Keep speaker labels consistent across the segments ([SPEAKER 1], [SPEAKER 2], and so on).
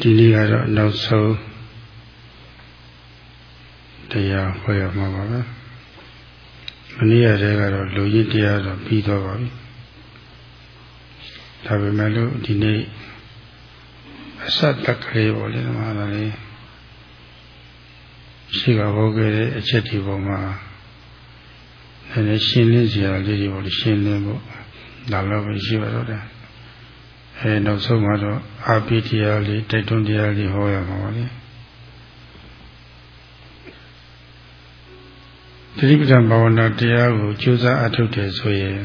[SPEAKER 1] ဒီနေ့ကတော့နောက်ဆုံးတရားဟောရမှာပါပဲမနေ့ရက်တည်းကတော့လူကြီးတရားတော့ပြီးတော့ပါပြီဒါပေမဲ့လို့ဒီနေ့အစတက်ကလေးပေါ့လေဒီမှာလည်းရှိကဟောခဲ့တဲ့အချက်ဒီပုံမှာနည်းနည်းရှင်းလင်းစရာလေးတွေပေါ့လေရှင်းလင်းဖို့ဒါလည်းပဲရှိပါတော့တယ် အဲနောက်ဆုံးမှာတော့အာပိတရားလေးတိုက်တွန်းတရားလေးဟောရမှာပါလေသတိပဋ္ဌာန်ဘာဝနာတရားကိုကြိုးစားအထုတ်တယ်ဆိုရင်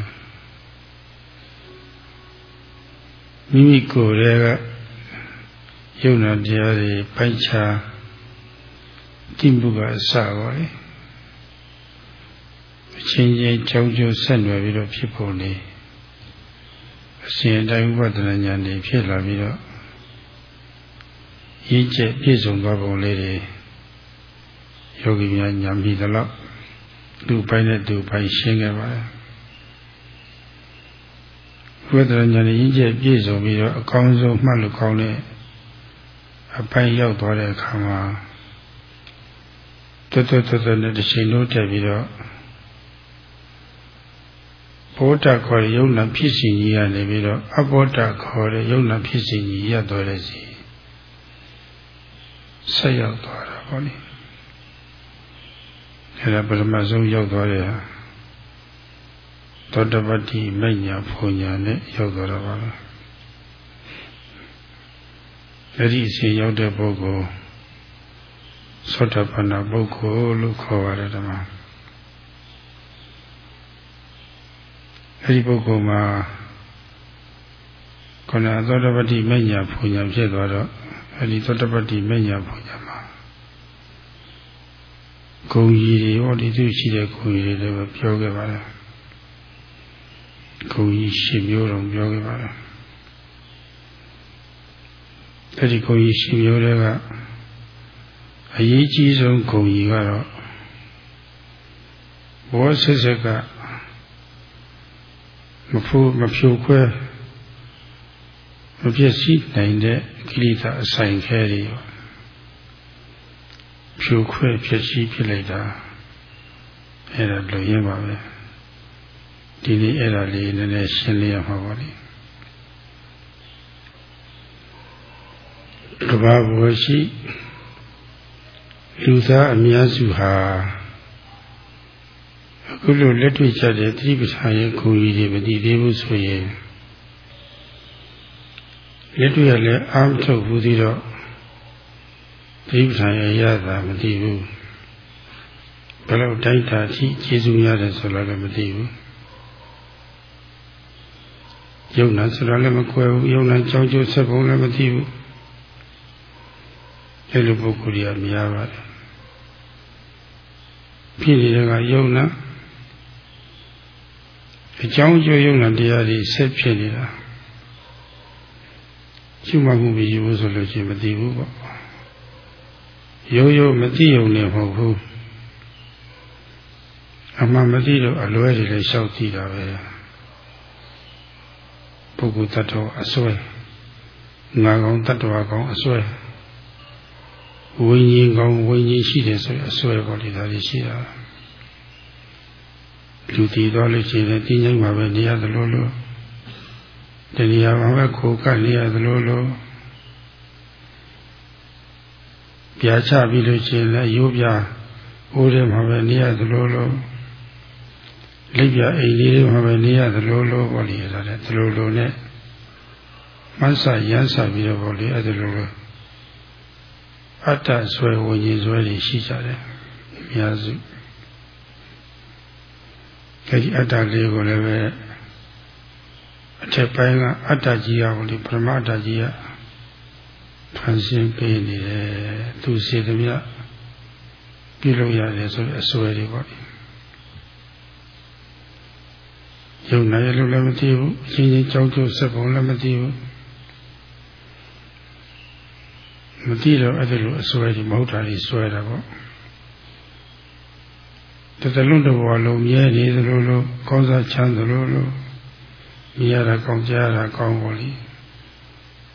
[SPEAKER 1] မိမိကိုယ်ရဲ့ကယုံနာတရားတွေပိုက်ချာတိမှုကအစပါလေအချင်းချင်းကြောင်းကျိုးဆက်နွယ်ပြီးတော့ဖြစ်ပေါ်နေ အစဉ်အတိုင်းဥပဒနာဉာဏ်တွေဖြစ်လာပြီးတော့ရည်ကျက်ပြည့်စုံသွားပုံလေးတွေယောဂီများညာမိသလောက်သူ့ပိုင်းနဲ့သူ့ပိုင်းရှင်းခဲ့ပါတယ်ဝိဒရညာနဲ့ရည်ကျက်ပြည့်စုံပြီးတော့အကောင်းဆုံးမှတ်လို့ကောင်းတဲ့အပိုင်းရောက်သွားတဲ့အခါမှာတွတ်တွတ်တွတ်နဲ့တစ်ချိန်လုံးတက်ပြီးတော့ ဘောဓခေါ်တဲ့ယုံနာဖြစ်စဉ်ကြီးကနေပြီးတော့အဘောဓခေါ်တဲ့ယုံနာဖြစ်စဉ်ကြီးရပ်သွားတဲ့စီဆက်ရောက်သွားတာပေါ့လေအဲဒါပရမဆုံးရောက်သွားတဲ့ဟာသောတပတ္တိမိညာဖုန်ညာနဲ့ရောက်သွားတာပါပဲအဲ့ဒီအချိန်ရောက်တဲ့ပုဂ္ဂိုလ်သောတပန္နပုဂ္ဂိုလ်လို့ခေါ်ပါတယ်ဓမ္မ အဲ့ဒီပုဂ္ဂိုလ်မှာခန္ဓာသောတပတ္တိမညာဖုန်ညာဖြစ်သွားတော့အဲ့ဒီသောတပတ္တိမညာဖုန်ညာမှာဂုံကြီးတွေဟောဒီသူရှိတဲ့ဂုံကြီးတွေလည်းပြောခဲ့ပါတယ်ဂုံကြီးရှင်မျိုးတော်ပြောခဲ့ပါတယ်အဲ့ဒီဂုံကြီးရှင်မျိုးတွေကအရေးကြီးဆုံးဂုံကြီးကတော့ဘောဆက်ဆက်က မဖို့မဖြိုခွဲမပြည့်စည်နိုင်တဲ့ကိလေသာအဆိုင်ခဲတွေဖြိုခွဲဖြစ်စည်းဖြစ်လိုက်တာအဲ့ဒါလူရင်းပါပဲဒီနေ့အဲ့ဒါလေးနည်းနည်းရှင်းလင်းရမှာပါလိကဘာဘောရှိလူသားအများစုဟာအ ခုလိုလက်တွေ့ကြတဲ့သတိပဋ္ဌာန်ရဲ့ဂုဏ်ကြီးတွေမတည်သေးဘူးဆိုရင်လက်တွေ့ရလဲအာမထုတ်ဘူးသေးတော့သတိပဋ္ဌာန်ရဲ့ရတာမတည်ဘူးဘယ်လောက်တိုက်တာရှိကျေစုရတယ်ဆိုတော့လည်းမတည်ဘူးယုံနာဆိုတော့လည်းမကွယ်ဘူးယုံနာကြောင်းကျိုးဆက်ပုံလည်းမတည်ဘူးအဲလိုပုဂ္ဂိုလ်တွေကများပါတယ်ဖြစ်နေတဲ့ကယုံနာ အကြောင်းကျိုးယုံနာတရားတွေဆက်ဖြစ်နေတာရှုမှတ်မှုမယူဘူးဆိုလို့ရှိရင်မသိဘူးပေါ့ရိုးရိုးမသိုံနဲ့မဟုတ်ဘူးအမှန်မသိတော့အလွဲတွေလည်းလျှောက်ကြည့်တာပဲပုဂ္ဂိုလ်တ attva အစွဲငါကောင်တ attva ကောင်အစွဲဝိညာဉ်ကောင်ဝိညာဉ်ရှိတယ်ဆိုရင်အစွဲပေါ်လေဒါတွေရှိတာ လူတည်သွားလို့ရှိရင်တင်းကျိုင်းမှာပဲနေရသလိုလိုတဏှာမှာပဲခိုးကနေရသလိုလိုပြာချပြီးလို့ရှိရင်လည်းရိုးပြအိုးထဲမှာပဲနေရသလိုလိုလက်ပြအိမ်လေးတွေမှာပဲနေရသလိုလိုပေါ့လေဒါလည်းသလိုလိုနဲ့မဆာရမ်းဆာပြီးတော့ပေါ့လေအဲ့ဒါလိုလိုအတ္တဆွဲဝิญဉ်ဆွဲတွေရှိကြတယ်အများစု အဲဒီအတ္တလေးကိုလည်းပဲအထက်ပိုင်းကအတ္တကြီးအောင်လေပရမအတ္တကြီးကဖန်ဆင်းပေးနေတယ်သူစေသမျှပြုလုပ်ရတယ်ဆိုတဲ့အစွဲတွေပေါ့ယုံနိုင်လို့လည်းမသိဘူးအချင်းချင်းကြောက်ကြဆက်ပုံလည်းမသိဘူးမသိတော့အဲ့ဒါလိုအစွဲတွေမဟုတ်တာတွေစွဲတာပေါ့ တတလုံးတဘဝလုံးမြဲနေသလိုလိုကောင်းစားချမ်းသလိုလိုမြင်ရတာကောင်းကြားရတာကောင်းပါလိ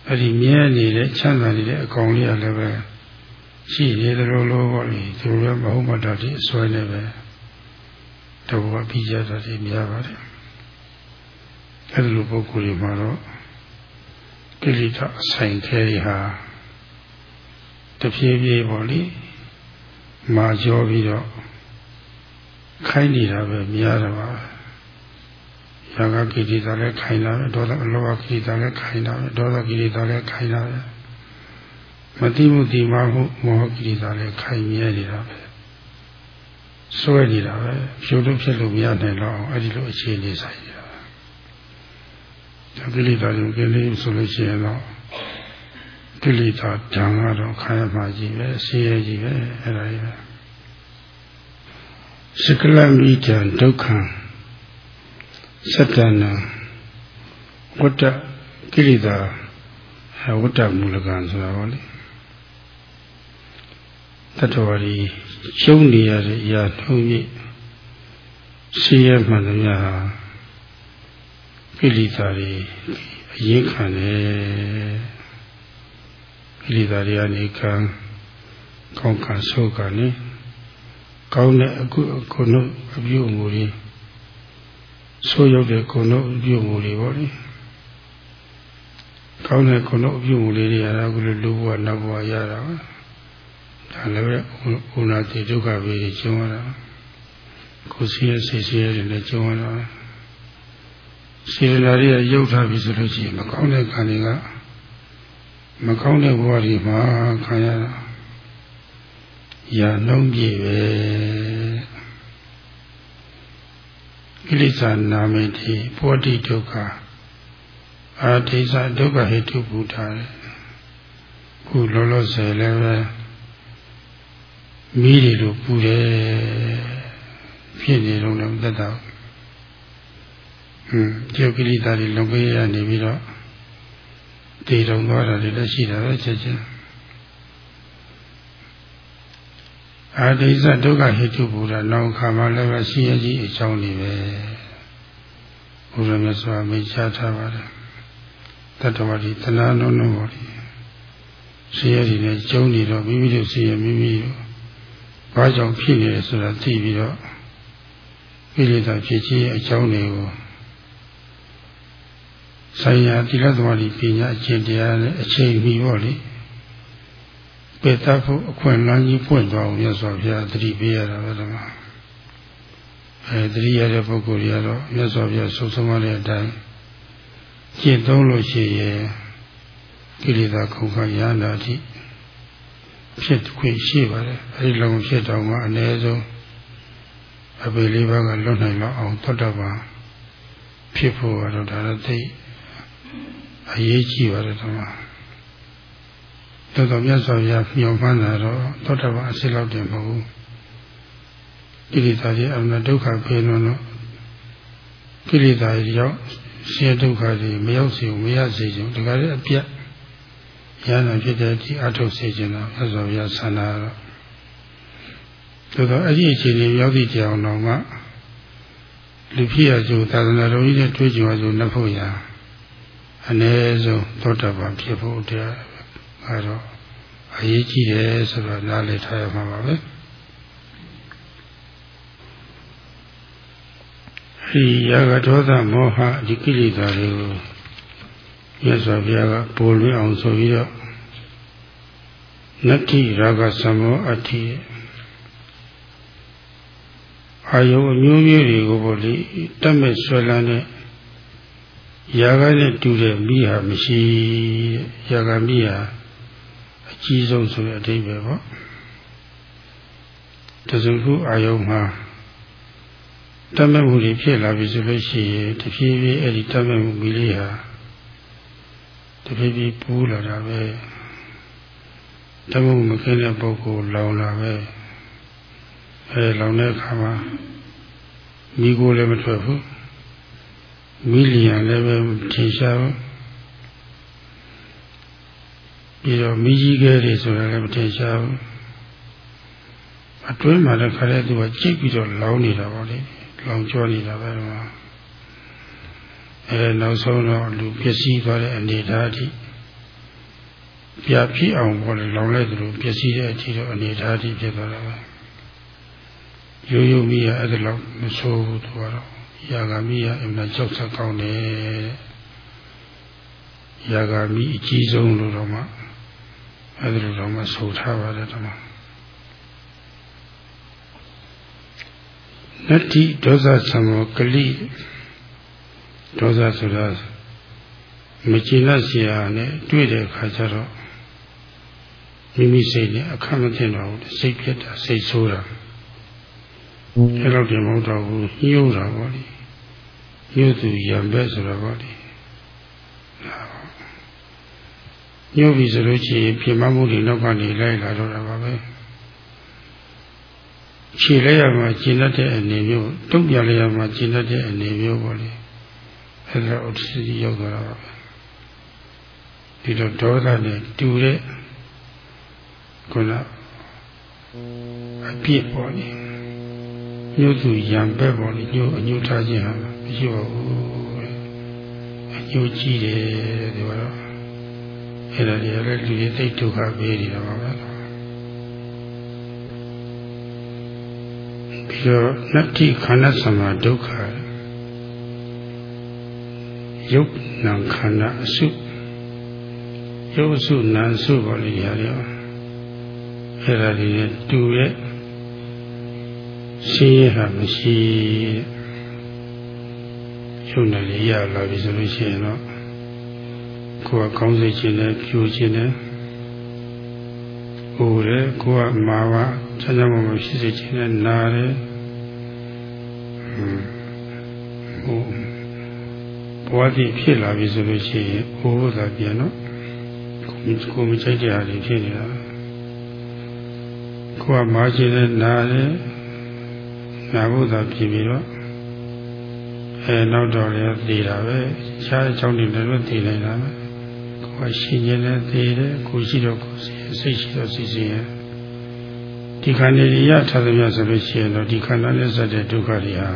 [SPEAKER 1] အဲ့အဲ့ဒီမြဲနေတဲ့ချမ်းသာနေတဲ့အကောင်လေးကလည်းပဲရှိနေတယ်လို့လို့ပေါ့လေသူလည်းမဟုတ်မတတ်တဲ့အစွဲနဲ့ပဲတော့ဘာပြီးကြတာဒီများပါတယ်အဲ့ဒီလိုပုဂ္ဂိုလ်တွေမှာတော့ကိလေသာအဆိုင်ခဲတွေဟာတဖြည်းဖြည်းပေါ့လေမာကျော်ပြီးတော့ ခိုင်းနေတာပဲများတယ်ပါရာဂကိလေသာလည်းခိုင်းတာပဲဒေါသအလောဘကိလေသာလည်းခိုင်းတာပဲဒေါသကိလေသာလည်းခိုင်းတာပဲမတိမှုတိမမှုမောဟကိလေသာလည်းခိုင်းမြဲနေတာပဲစွဲနေတာပဲဖြိုးလို့ဖြစ်လို့မရနိုင်တော့အဲ့ဒီလိုအခြေအနေဆိုင်နေတာကိလေသာတွေကိလေသာဆိုလို့ရှိရင်တော့ကိလေသာဓာန်ကတော့ခံရမှာကြီးပဲဆင်းရဲကြီးပဲအဲ့ဒါကြီးပဲ စကလမိတံဒုက္ခံစတ္တနာဝတ္တကိလေသာဝတ္တမူလကံဆိုတာဟောလေတတ္တဝါဒီရှုံးနေရတဲ့အရာထုံးကြီးဆင်းရဲမှန်သမျှဟာကိလေသာတွေအရင်ခံတယ်ကိလေသာတွေကနေကံကောင်းကံဆိုးကံနေ ကောင်းတဲ့အခုအခုတို့အပြုအမူတွေဆိုးရောက်တဲ့ခုတို့အပြုအမူတွေပေါ့လေကောင်းတဲ့ခုတို့အပြုအမူလေးတွေရတာကလူဘဝနတ်ဘဝရတာပါဒါလည်းပဲဥနာတိဒုက္ခပဲကျုံရတာကိုယ်စီရစိတ်စီရတွေလည်းကျုံရတာစေတနာတွေကရုပ်ထားပြီဆိုလို့ရှိရင်မကောင်းတဲ့ခံတွေကမကောင်းတဲ့ဘဝတွေမှာခံရတာ ရာနှုံးပြည့်ပဲကိလေသာနာမေတိပောတိဒုက္ခအာဒိသဒုက္ခဟိတုဘုဒ္ဓရဲ့ခုလောလောဆယ်လည်းပဲမိတွေလိုပူတယ်ဖြစ်နေတော့လည်းသက်တာဟွန်းကျုပ်ကိလေသာတွေလုံပေးရနေပြီးတော့တည်တုံသွားတာတွေလည်းရှိတာပဲချက်ချင်း အာဒိသဒုက္ခဟိတုဘုရားနောက်ခါမှလည်းပဲရှိရကြီးအကြောင်းတွေပဲဘုရားမြတ်စွာမိတ်ချထားပါတယ်တတ္တဝါဒီတဏှာလုံးလုံးပါဒီရှိရည်နဲ့ကျုံနေတော့မိမိတို့ရှိရမိမိတို့ဘာကြောင့်ဖြစ်နေလဲဆိုတာသိပြီးတော့ကိလေသာဖြစ်ခြင်းအကြောင်းတွေကိုဆိုင်ရာတိရသမารီပညာအကျင့်တရားနဲ့အချိန်မီပေါ့လေ ပေတတ်ဖို့အခွင့်အလမ်းကြီးပွင့်သွားအောင်မြတ်စွာဘုရားတတိပေးရတာပဲဒီမှာအဲတတိရတဲ့ပုဂ္ဂိုလ်တွေကတော့မြတ်စွာဘုရားဆုံးဆုံးမတဲ့အတိုင်းကျင့်သုံးလို့ရှိရင်ကိလေသာခုံခရဟနာတိဖြစ်ခွင့်ရှိပါတယ်အဲဒီလုံဖြစ်တော့မှအ ਨੇ ဆုံးအပေလေးပါးကလွတ်နိုင်တော့အောင်သောတပန်ဖြစ်ဖို့ကတော့ဒါတော့သိအရေးကြီးပါတယ်ဒီမှာ တော်တော်မြတ်စွာဘုရားမျှော်မှန်းတာတော့သောတပန်အစစ်လောက်တယ်မဟုတ်ဘူးကိလေသာတွေအမှန်ဒုက္ခဖေးလို့ကိလေသာတွေရောက်ဆင်းရဲဒုက္ခတွေမရောက်စေဘူးမရစေချင်ဒီကနေ့အပြတ်ရဟနာဖြစ်တဲ့ဒီအထုတ်စေခြင်းတော့မြတ်စွာဘုရားဆန္ဒတော့သို့တော့အဲ့ဒီအခြေအနေရောက်သည့်ကြောင်တော့မှလူဖြစ်ရကြိုသာသနာတော်ကြီးနဲ့တွေ့ကြုံရကြိုနှဖို့ရာအ ਨੇ ဆုံးသောတာပန်ဖြစ်ဖို့တရား အဲတော့အရေးကြီးတယ်ဆိုတော့နားလည်ထားရမှာပါပဲဒီရာဂဒေါသမောဟဒီကိလေသာတွေကိုမြတ်စွာဘုရားကပိုလွင်အောင်ဆိုပြီးတော့နတ္တိရာဂသမောအတ္တိအာယုအမျိုးမျိုးတွေကိုပေါ့လေတတ်မဲ့ဆွဲလန်းတဲ့ယာကနဲ့တူတဲ့မိဟာမရှိယာကမိဟာ အကြီးဆုံးဆိုတဲ့အဓိပ္ပာယ်ပေါ့တစုခုအာယုမှာတတ်မဲ့မှုတွေဖြစ်လာပြီဆိုလို့ရှိရင်တဖြည်းဖြည်းအဲ့ဒီတတ်မဲ့မှုမိလေးဟာတဖြည်းဖြည်းပူးလာတာပဲတမှုမကင်းတဲ့ပုဂ္ဂိုလ်လောင်လာပဲအဲလောင်တဲ့အခါမှာမိကိုလည်းမထွက်ဘူးမိလျံလည်းပဲထင်ရှားဘူး ပြီးတော့မိကြီးကဲတွေဆိုတာလည်းမထင်ရှားဘူးအတွင်းမှာလည်းခါတဲ့သူကကြိတ်ပြီးတော့လောင်နေတာပါလေလောင်ကျွနေတာပဲတော့အဲနောက်ဆုံးတော့လူပျက်စီးသွားတဲ့အနေအထားအထိပြဖြစ်အောင်ပေါ်လေလောင်လိုက်သလိုပျက်စီးတဲ့အထိတော့အနေထားတိဖြစ်သွားတာပဲရိုးရိုးမိရအဲ့ဒါလောက်မဆိုးဘူးသူကတော့ယာဂမိရအမှန်ကြောက်ဆက်ကောင်းတယ်ယာဂမိအကြီးဆုံးလို့တော့မှ အဲဒီလိုတော့မဆိုထားပါတယ်တမနတ္တိဒေါသသမောကလိဒေါသဆိုတာမကျေနပ်စရာနဲ့တွေ့တဲ့အခါကျတော့မိမိစိတ်နဲ့အခက်မတင်တော့ဘူးစိတ်ပြတ်တာစိတ်ဆိုးတာအဲလောက်တင်မဟုတ်တော့ဘူးညှို့တာပေါ့လေညှို့သူရံပဲဆိုတာပေါ့လေဒါ ညှို့ပြီဆိုလို့ရှိရင်ပြမမှုတွေနောက်ကနေလိုက်လာတော့တာပါပဲခြေလိုက်ရမှာကျင်တတ်တဲ့အနေမျိုးတုံ့ပြန်လိုက်ရမှာကျင်တတ်တဲ့အနေမျိုးပေါ့လေအဲ့ဒါဥဒ္ဒစီရောက်သွားတာပါပဲဒီတော့ဒေါသနဲ့တူတဲ့ခုနအပြစ်ပေါ့လေညှို့သူရံဘက်ပေါ့လေညှို့အညှို့ထားခြင်းဟာမရှိပါဘူးအညှို့ကြည့်တယ်ဒီတော့ အဲ့ဒါတွေလည်းလူတွေသိဒုက္ခပေးနေတာပါပဲပြီးတော့နတ္တိခန္ဓာသမာဒုက္ခယုတ်နံခန္ဓာအစုယုတ်စုနံစုပေါ်လေရတယ်အဲ့ဒါတွေတူရဲ့ရှင်းရတာမရှိယုံတယ်ရလာပြီဆိုလို့ရှိရင်တော့ ကိုယ်ကကောင်းစိတ်ခြင်းနဲ့ပြိုခြင်းနဲ့ဟိုတယ်ကိုယ်ကမာဝချမ်းသာမှမရှိစေခြင်းနဲ့နာတယ်ဟိုဘဝတည်ဖြစ်လာပြီဆိုလို့ရှိရင်ဟိုသာပြန်တော့ကိုယ်မချိုက်တဲ့ဟာတွေဖြစ်နေတာကိုယ်ကမာခြင်းနဲ့နာတယ်နာဖို့သာဖြစ်ပြီးတော့အဲနောက်တော့လည်းသိတာပဲရှားအကြောင်းတွေလည်းသိနိုင်တာပဲ ကိုယ်ရှိခြင်းနဲ့သိတယ်ကိုရှိတော့ကိုယ်စိတ်ရှိတော့စိတ်ရှိရဒီခန္ဓာရရထားသမျှဆိုလို့ရှိရင်တော့ဒီခန္ဓာနဲ့စတဲ့ဒုက္ခတွေဟာ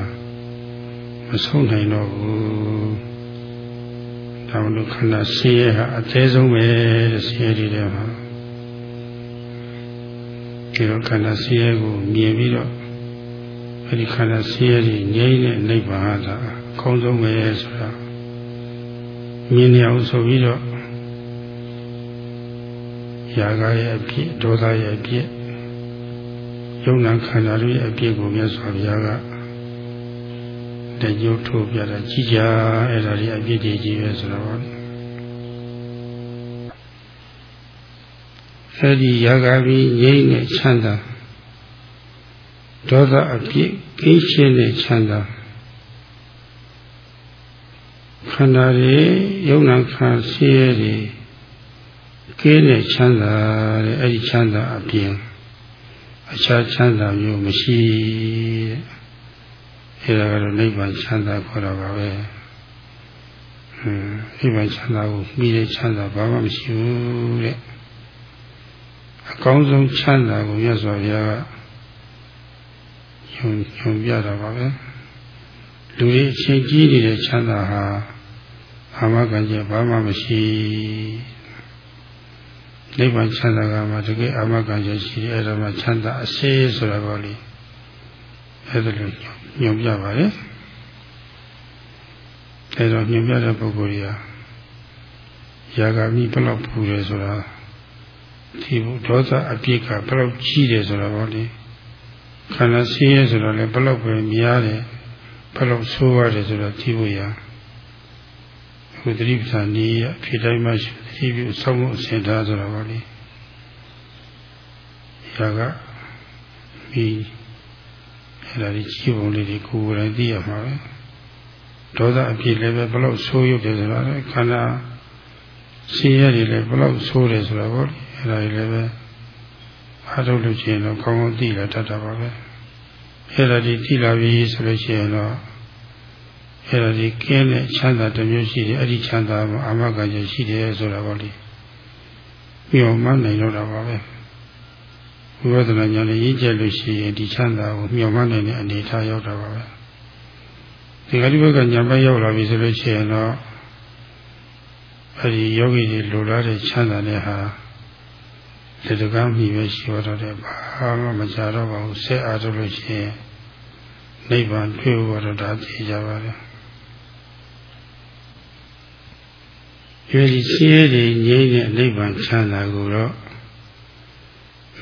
[SPEAKER 1] မဆုံးနိုင်တော့ဘူးဒါမှမဟုတ်ခန္ဓာဆင်းရဲဟာအသေးဆုံးပဲတဲ့ဆင်းရဲတွေထဲမှာဒီတော့ခန္ဓာဆင်းရဲကိုမြင်ပြီးတော့အဲဒီခန္ဓာဆင်းရဲတွေငြိမ့်တဲ့နိဗ္ဗာန်ဟာအကောင်းဆုံးပဲဆိုတာမြင်နေအောင်ဆိုပြီးတော့ ရာဂရဲ့အဖြစ်ဒေါသရဲ့အဖြစ်ယုံနာခန္ဓာတို့ရဲ့အဖြစ်ကိုမြတ်စွာဘုရားကတကြိုးထိုးပြတာကြည်ကြအဲ့ဒါလေးအဖြစ်တွေကြီးပဲဆိုတော့အဲ့ဒီရာဂပြီးငြိမ့်တဲ့ချမ်းသာဒေါသအပြစ်ကိရှင်းတဲ့ချမ်းသာခန္ဓာတွေယုံနာခန္ဓာရှိရည် ကင်းတဲ့ချမ်းသာတဲ့အဲ့ဒီချမ်းသာအပြင်အခြားချမ်းသာမျိုးမရှိတဲ့အဲ့ဒါကတော့နိဗ္ဗာန်ချမ်းသာခေါ်တာပါပဲဟွန်းနိဗ္ဗာန်ချမ်းသာကိုမိတဲ့ချမ်းသာဘာမှမရှိဘူးတဲ့အကောင်းဆုံးချမ်းသာကိုမြတ်စွာဘုရားကယုံယုံပြတာပါပဲလူတွေအချင်းကြီးနေတဲ့ချမ်းသာဟာအာမခံချက်ဘာမှမရှိ နိဗ္ဗာန်ချမ်းသာကမှတကယ်အာမခံချက်ရှိတယ်အဲ့ဒါမှချမ်းသာအစေးဆိုတာပေါ့လေအဲ့ဒါလိုညွန်ပြပါလေအဲ့တော့ညွန်ပြတဲ့ပုဂ္ဂိုလ်ကြီးဟာယာဂမိဘလောက်ပူတယ်ဆိုတာဒီဘုဒေါသအပြစ်ကဘလောက်ကြီးတယ်ဆိုတာပေါ့လေခန္ဓာဆင်းရဲဆိုတော့လည်းဘလောက်ပဲများတယ်ဘလောက်ဆိုးရတယ်ဆိုတော့သိဖို့ရ အခုသတိပ္ပံနည်းအဖြစ်တိုင်းမှရှိသတိပြုဆောက်မှုအစဉ်ထားဆိုတော့ဗောလေရာကဒီအဲ့ဒါကြီးကြီးပုံလေးတွေကိုယ်တိုင်သိရမှာပဲဒေါသအဖြစ်လည်းပဲဘလောက်ဆိုးရုပ်တယ်ဆိုတာလေခန္ဓာဆင်းရဲတွေလည်းဘလောက်ဆိုးတယ်ဆိုတာဗောလေအဲ့ဒါကြီးလည်းပဲအားထုတ်လို့ရှိရင်တော့ကောင်းကောင်းသိလာတတ်တာပါပဲအဲ့ဒါဒီသိလာပြီဆိုလို့ရှိရင်တော့ အဲ့ဒါဒီကင်းတဲ့ချမ်းသာတစ်မျိုးရှိတယ်အဲ့ဒီချမ်းသာမှာအာမခံချက်ရှိတယ်ဆိုတာပေါ့လေပြောမှနိုင်တော့တာပါပဲဝိပဿနာဉာဏ်နဲ့ရင့်ကျက်လို့ရှိရင်ဒီချမ်းသာကိုမျှော်မှန်းနိုင်တဲ့အနေအထားရောက်တာပါပဲဒီကတိဘက်ကဉာဏ်ပဲရောက်လာပြီဆိုလို့ရှိရင်တော့အဲ့ဒီယောဂီတွေလိုလားတဲ့ချမ်းသာတဲ့ဟာဒီတကားမိပဲရှိတော့တယ်ဘာမှမကြတော့ပါဘူးဆက်အားထုတ်လို့ရှိရင်နိဗ္ဗာန်တွေ့ဖို့တော့ဒါသိကြပါလေ ဒီစီးရဲငြိမ့်တဲ့နိဗ္ဗာန်ချမ်းသာကိုတော့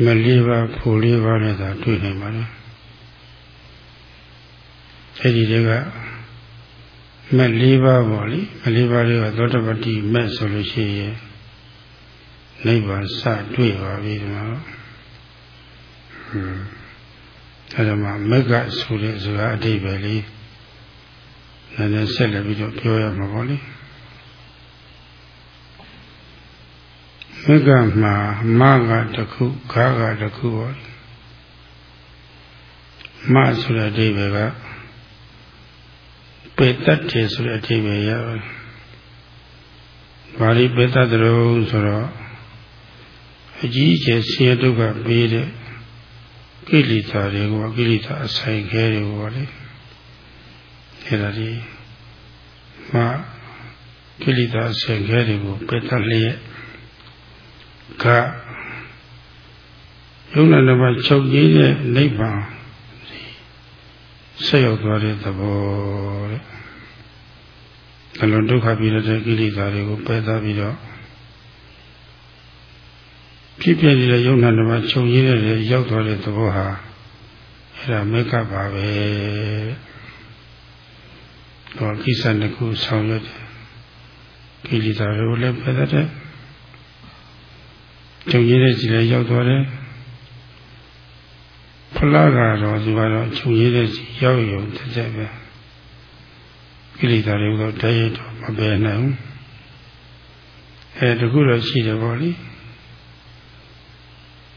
[SPEAKER 1] မလေးပါဖို့လေးပါနဲ့သာတွေ့နိုင်ပါလေအဲဒီတည်းကမက်၄ပါးပေါ့လေမလေးပါးလေးကသောတပတိမက်ဆိုလို့ရှိရင်နိဗ္ဗာန်စတွေ့ပါပြီဒီမှာဟွန်းအဲဒါမှမက်ကဆိုတဲ့စကားအတိပဲလေးနည်းနည်းဆက်လက်ပြီးတော့ပြောရမှာပေါ့လေ မက်ကမှာမကတခုခါကတခုပေါ့မဆိုတဲ့အတိပဲကပေတတ်တယ်ဆိုတဲ့အထိပဲရပါတယ်။ဘာလို့ပေတတ်တယ်ဆိုတော့အကြီးအကျယ်ဆင်းရဲဒုက္ခပေးတဲ့ကိလေသာတွေကိုကိလေသာအဆိုင်ခဲတွေကိုလေအဲ့ဒါဒီမကိလေသာအဆိုင်ခဲတွေကိုပေတတ်လျက် ကယုံနာနမချုပ်ကြီးတဲ့နိဗ္ဗာန်ဆက်ရောက်သွားတဲ့သဘောတဲ့အလုံးဒုက္ခပြီးတဲ့ကိလေသာတွေကိုပယ်သပြီးတော့ဖြစ်ပြနေတဲ့ယုံနာတစ်ပါးချုပ်ရင်းတဲ့ရောက်သွားတဲ့သဘောဟာအဲ့ဒါမေကပါပဲတော့ကိစ္စတစ်ခုဆောင်ရွက်တယ်ကိလေသာတွေကိုလည်းပယ်တဲ့ ချုပ်ရင်းတဲ့စီလည်းရောက်သွားတယ်ဖလားကတော့ဒီကတော့ချုပ်ရင်းတဲ့စီရောက်ရုံတစ်ချက်ပဲကိလေသာတွေကိုတည်းရတော့မပယ်နိုင်ဘူးအဲတခုတော့ရှိတယ်ပေါ့လေ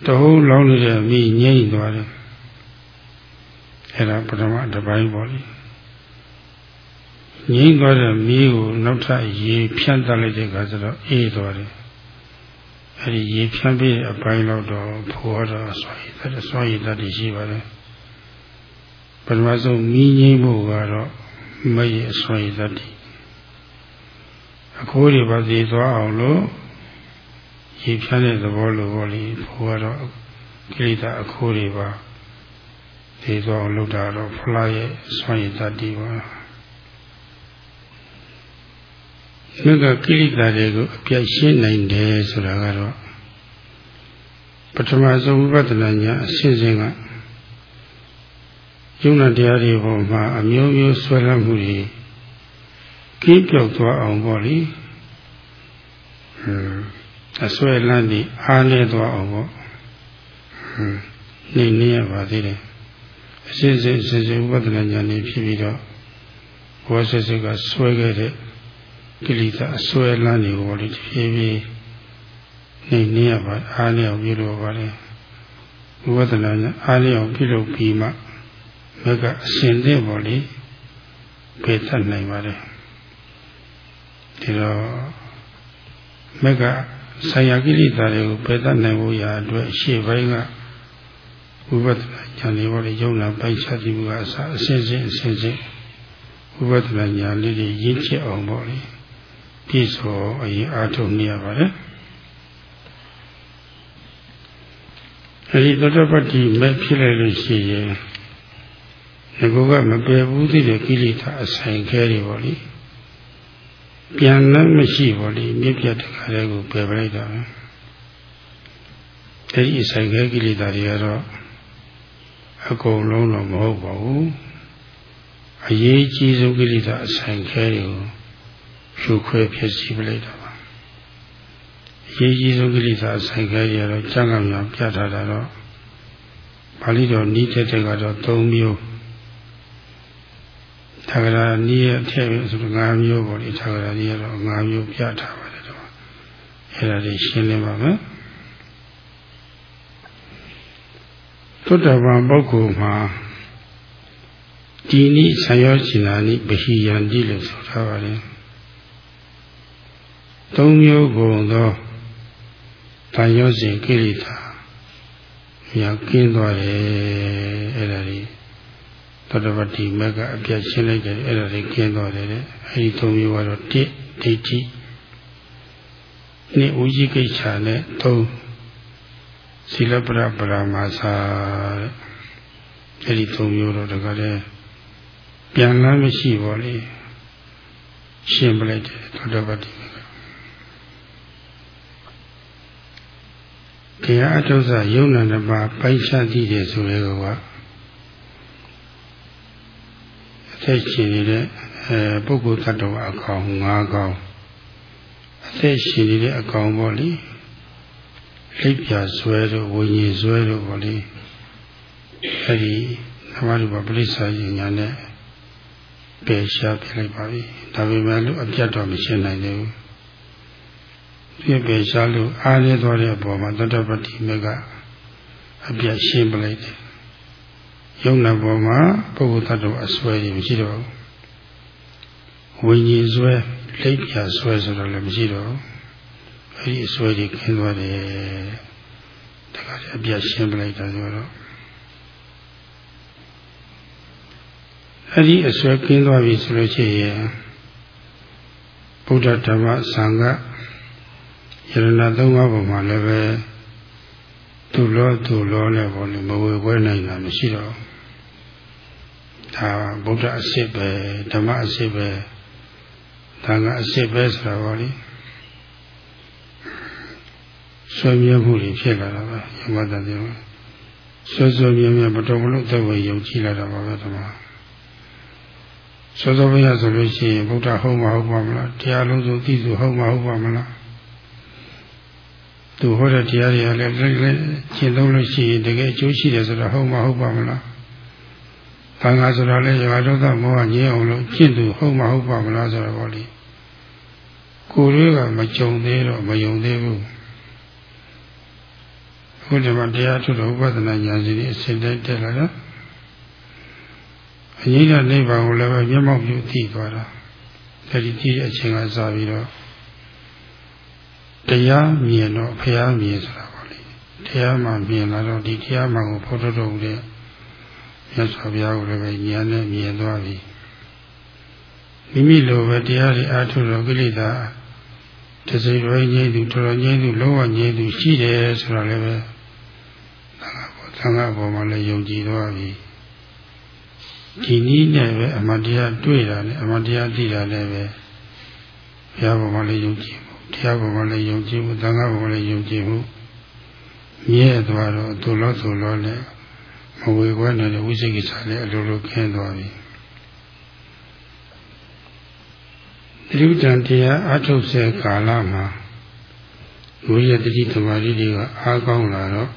[SPEAKER 1] တဟုံးလောင်းနေတဲ့မိငိမ့်သွားတယ်အဲဒါပထမတစ်ပိုင်းပေါ့လေငိမ့်သွားတဲ့မိကိုနောက်ထပ်ရေဖြန့်တက်လိုက်တဲ့အခါကျတော့အေးသွားတယ် အဲဒီရေဖြန့်ပြီးအပိုင်းတော့တော့ဖိုးတော့ဆွာရည်တဲ့ဆွာရည်တတ်ရှိပါတယ်ပထမဆုံးမိငိမ့်ဖို့ကတော့မရဲ့အစွမ်းရည်သတ္တိအခိုးတွေပါစီသွားအောင်လို့ရေဖြန်းတဲ့သဘောလိုပေါ့လေဘိုးကတော့ကိလေသာအခိုးတွေပါဒီသွားအောင်လုပ်တာတော့ဖလားရဲ့အစွမ်းရည်သတ္တိပါ မြတ်ကကိလေသာတွေကိုအပြတ်ရှင်းနိုင်တယ်ဆိုတာကတော့ပထမဆုံးဝိပဿနာညာအရှင်းရှင်းကယုံနာတရားတွေပေါ်မှာအမျိုးမျိုးဆွဲလန်းမှုတွေကင်းပြောက်သွားအောင်ပေါ့လေဟွန်းအဆွဲလန်းပြီးအားလဲသွားအောင်ပေါ့ဟွန်းနေနေရပါသေးတယ်အစစ်စစ်စစ်စစ်ဥပဒနာဉာဏ်နဲ့ဖြစ်ပြီးတော့ဘောစစ်စစ်ကဆွဲခဲ့တဲ့ ကိလေသာအဆွဲလန်းတွေကိုပေါ့လေဖြည်းဖြည်းနေနေရပါအားလျောက်ပြုလို့ပါလေဥပဒနာဉာဏ်အားလျောက်ပြုလို့ပြီးမှဘက်ကအရှင်တဲ့ပေါ့လေဖေးတတ်နိုင်ပါတယ်ဒီတော့မက်ကဆရာကိလေသာတွေကိုဖေးတတ်နိုင်ဖို့ရာအတွက်ရှေ့ပိုင်းကဝိပဿနာဉာဏ်လေးပေါ့လေယုံနာပိုက်ချတိမှုကအစအစဉ်စဉ်အစဉ်စဉ်ဝိပဿနာဉာဏ်လေးတွေရင်းချအောင်ပေါ့လေ ပြည့်စုံအရင်အားထုတ်နေရပါတယ်အဲဒီသတ္တပတ္တိမဲ့ဖြစ်လိုက်လို့ရှိရင်ငါကမပယ်ဘူးသိတဲ့ကိလေသာအဆိုင်ခဲတွေပေါ့လေပြန်လည်းမရှိပေါ့လေမြစ်ပြတ်တခါတည်းကိုပယ်ပလိုက်တာပဲအဲဒီအဆိုင်ခဲကိလေသာတွေကတော့အကုန်လုံးတော့မဟုတ်ပါဘူးအရေးကြီးဆုံးကိလေသာအဆိုင်ခဲတွေကို ဖြိုခွဲဖြစ်စီပလိုက်တာပါအရေးကြီးဆုံးကိလေသာအဆိုင်ခဲတွေကတော့ကျမ်းဂန်များပြထားတာတော့ပါဠိတော်ဤတဲ့တဲ့ကတော့၃မျိုးထာဂရာနည်းရဲ့အထက်ဆိုတော့၅မျိုးပေါ့လေထာဂရာနည်းကတော့၅မျိုးပြထားပါတယ်တော့အဲ့ဒါလေးရှင်းလင်းပါမယ်သုတ္တဗံပုဂ္ဂိုလ်မှာဒီနိဆံရောရှင်နာနိဗဟိယံတိလို့ဆိုထားပါတယ် သုံးမျိုးကုန်သောတန်ရောစဉ်ကိလေသာမြောက်ကင်းသွားတယ်အဲ့ဒါလေးသတ္တဝတိမကအပြတ်ရှင်းလိုက်တယ်အဲ့ဒါတွေကျင်းသွားတယ်တဲ့အဲ့ဒီသုံးမျိုးကတော့တိဒိဋ္ဌိနှစ်ဥကြီးကိစ္စနဲ့သုံးစီလပရပရမသာအဲ့ဒီသုံးမျိုးတော့တကယ်ပြန်လမ်းမရှိပါလေရှင်းပလိုက်တယ်သောတာပတိ တရားအထုတ်စာယုံနာတစ်ပါးပိုက်ချသိတယ်ဆိုရဲကအသက်ရှင်နေတဲ့အဲပုဂ္ဂိုလ်တ attva အကောင်၅ကောင်အသက်ရှင်နေတဲ့အကောင်ပေါ့လေလိပ်ပြဆွဲတို့ဝိညာဉ်ဆွဲတို့ပေါ့လေအဲဒီသမารုပပရိစ္ဆာဉာဏ်နဲ့ပယ်ရှားပြလိုက်ပါပြီဒါပေမဲ့လို့အပြတ်တော့မရှင်းနိုင်သေးဘူး ပြည့်ပယ်ရှားလို့အားရသွားတဲ့အပေါ်မှာတတပတိမေကအပြတ်ရှင်းပလိုက်တယ်ယုံနာပေါ်မှာပုဂ္ဂိုလ်တ attva အစွဲကြီးမရှိတော့ဘူးဝိညာဉ်ဆွဲလိပ်ပြဆွဲဆိုတော့လည်းမရှိတော့ဘူးအဲဒီအစွဲကြီးခင်းသွားတယ်တခါတည်းအပြတ်ရှင်းပလိုက်တာဆိုတော့အဲ့ဒီအစွဲကင်းသွားပြီဆိုလို့ရှိရင်ဗုဒ္ဓဓမ္မသံဃ ယရဏသုံးပါးပေါ်မှာလည်းပဲသူလောသူလောနဲ့ပေါ်လို့မဝေခွဲနိုင်တာမရှိတော့ဒါဗုဒ္ဓအစ်စ်ပဲဓမ္မအစ်စ်ပဲသံဃာအစ်စ်ပဲဆိုတာပေါ့လေဆွေးမြဲမှုတွေဖြစ်လာတာပဲယမတတိဆွေးဆွေးမြဲမြဲဘတော်မလို့သက်ဝေယုံကြည်လာတာပါပဲဓမ္မစောစောဘုရားဆိုလို့ရှိရင်ဗုဒ္ဓဟုတ်မဟုတ်ပါမလားတရားလုံးစုံသိစုဟုတ်မဟုတ်ပါမလား သူဟောတဲ့တရားတွေကလည်းလည်းလည်းရှင်းသုံးလို့ရှိရင်တကယ်အကျိုးရှိတယ်ဆိုတော့ဟုတ်မဟုတ်ပါမလားသံဃာဆိုတာလည်းယောဂဒေါသမောဟငြင်းအောင်လို့ရှင်းသူဟုတ်မဟုတ်ပါမလားဆိုတော့ဗောလေကိုယ်တွေကမကြုံသေးတော့မယုံသေးဘူးခုဒီမှာတရားထုတ်တဲ့ဥပဒနာဉာဏ်စီအစဉ်တိုင်းတက်လာတော့အကြီးကနိဗ္ဗာန်ကိုလည်းပဲမျက်မှောက်ပြုသိသွားတာအဲဒီကြည့်တဲ့အချိန်ကစပြီးတော့ တရားမြင်တော့ဘုရားမြင်ဆိုတာပါလေတရားမှမြင်လာတော့ဒီတရားမှကိုဖော်ထုတ်တော့ဦးတဲ့မြတ်စွာဘုရားကိုလည်းပဲဉာဏ်နဲ့မြင်သွားပြီမိမိလိုပဲတရားတွေအားထုတ်တော့ကိလေသာတစိရွေးငြိမ့်သူတော်တော်ငြိမ့်သူလောဘငြိမ့်သူရှိတယ်ဆိုတာလည်းပဲသံဃာပေါ်မှာလည်းယုံကြည်သွားပြီဒီနည်းနဲ့ပဲအမှန်တရားတွေ့တာနဲ့အမှန်တရားသိတာလည်းပဲဘုရားပေါ်မှာလည်းယုံကြည်မှု တရားပေါ်မှာလည်းယုံကြည်မှုသံဃာပေါ်မှာလည်းယုံကြည်မှုမြဲသွားတော့သူလို့သူလို့နဲ့မဝေခွဲနေတဲ့ဝိသိကိစ္စလည်းအလိုလိုခင်းသွားပြီတိရုဒ္ဒံတရားအထုတ်စေကာလမှာဝိရတတိသမารိတွေကအားကောင်းလာတော့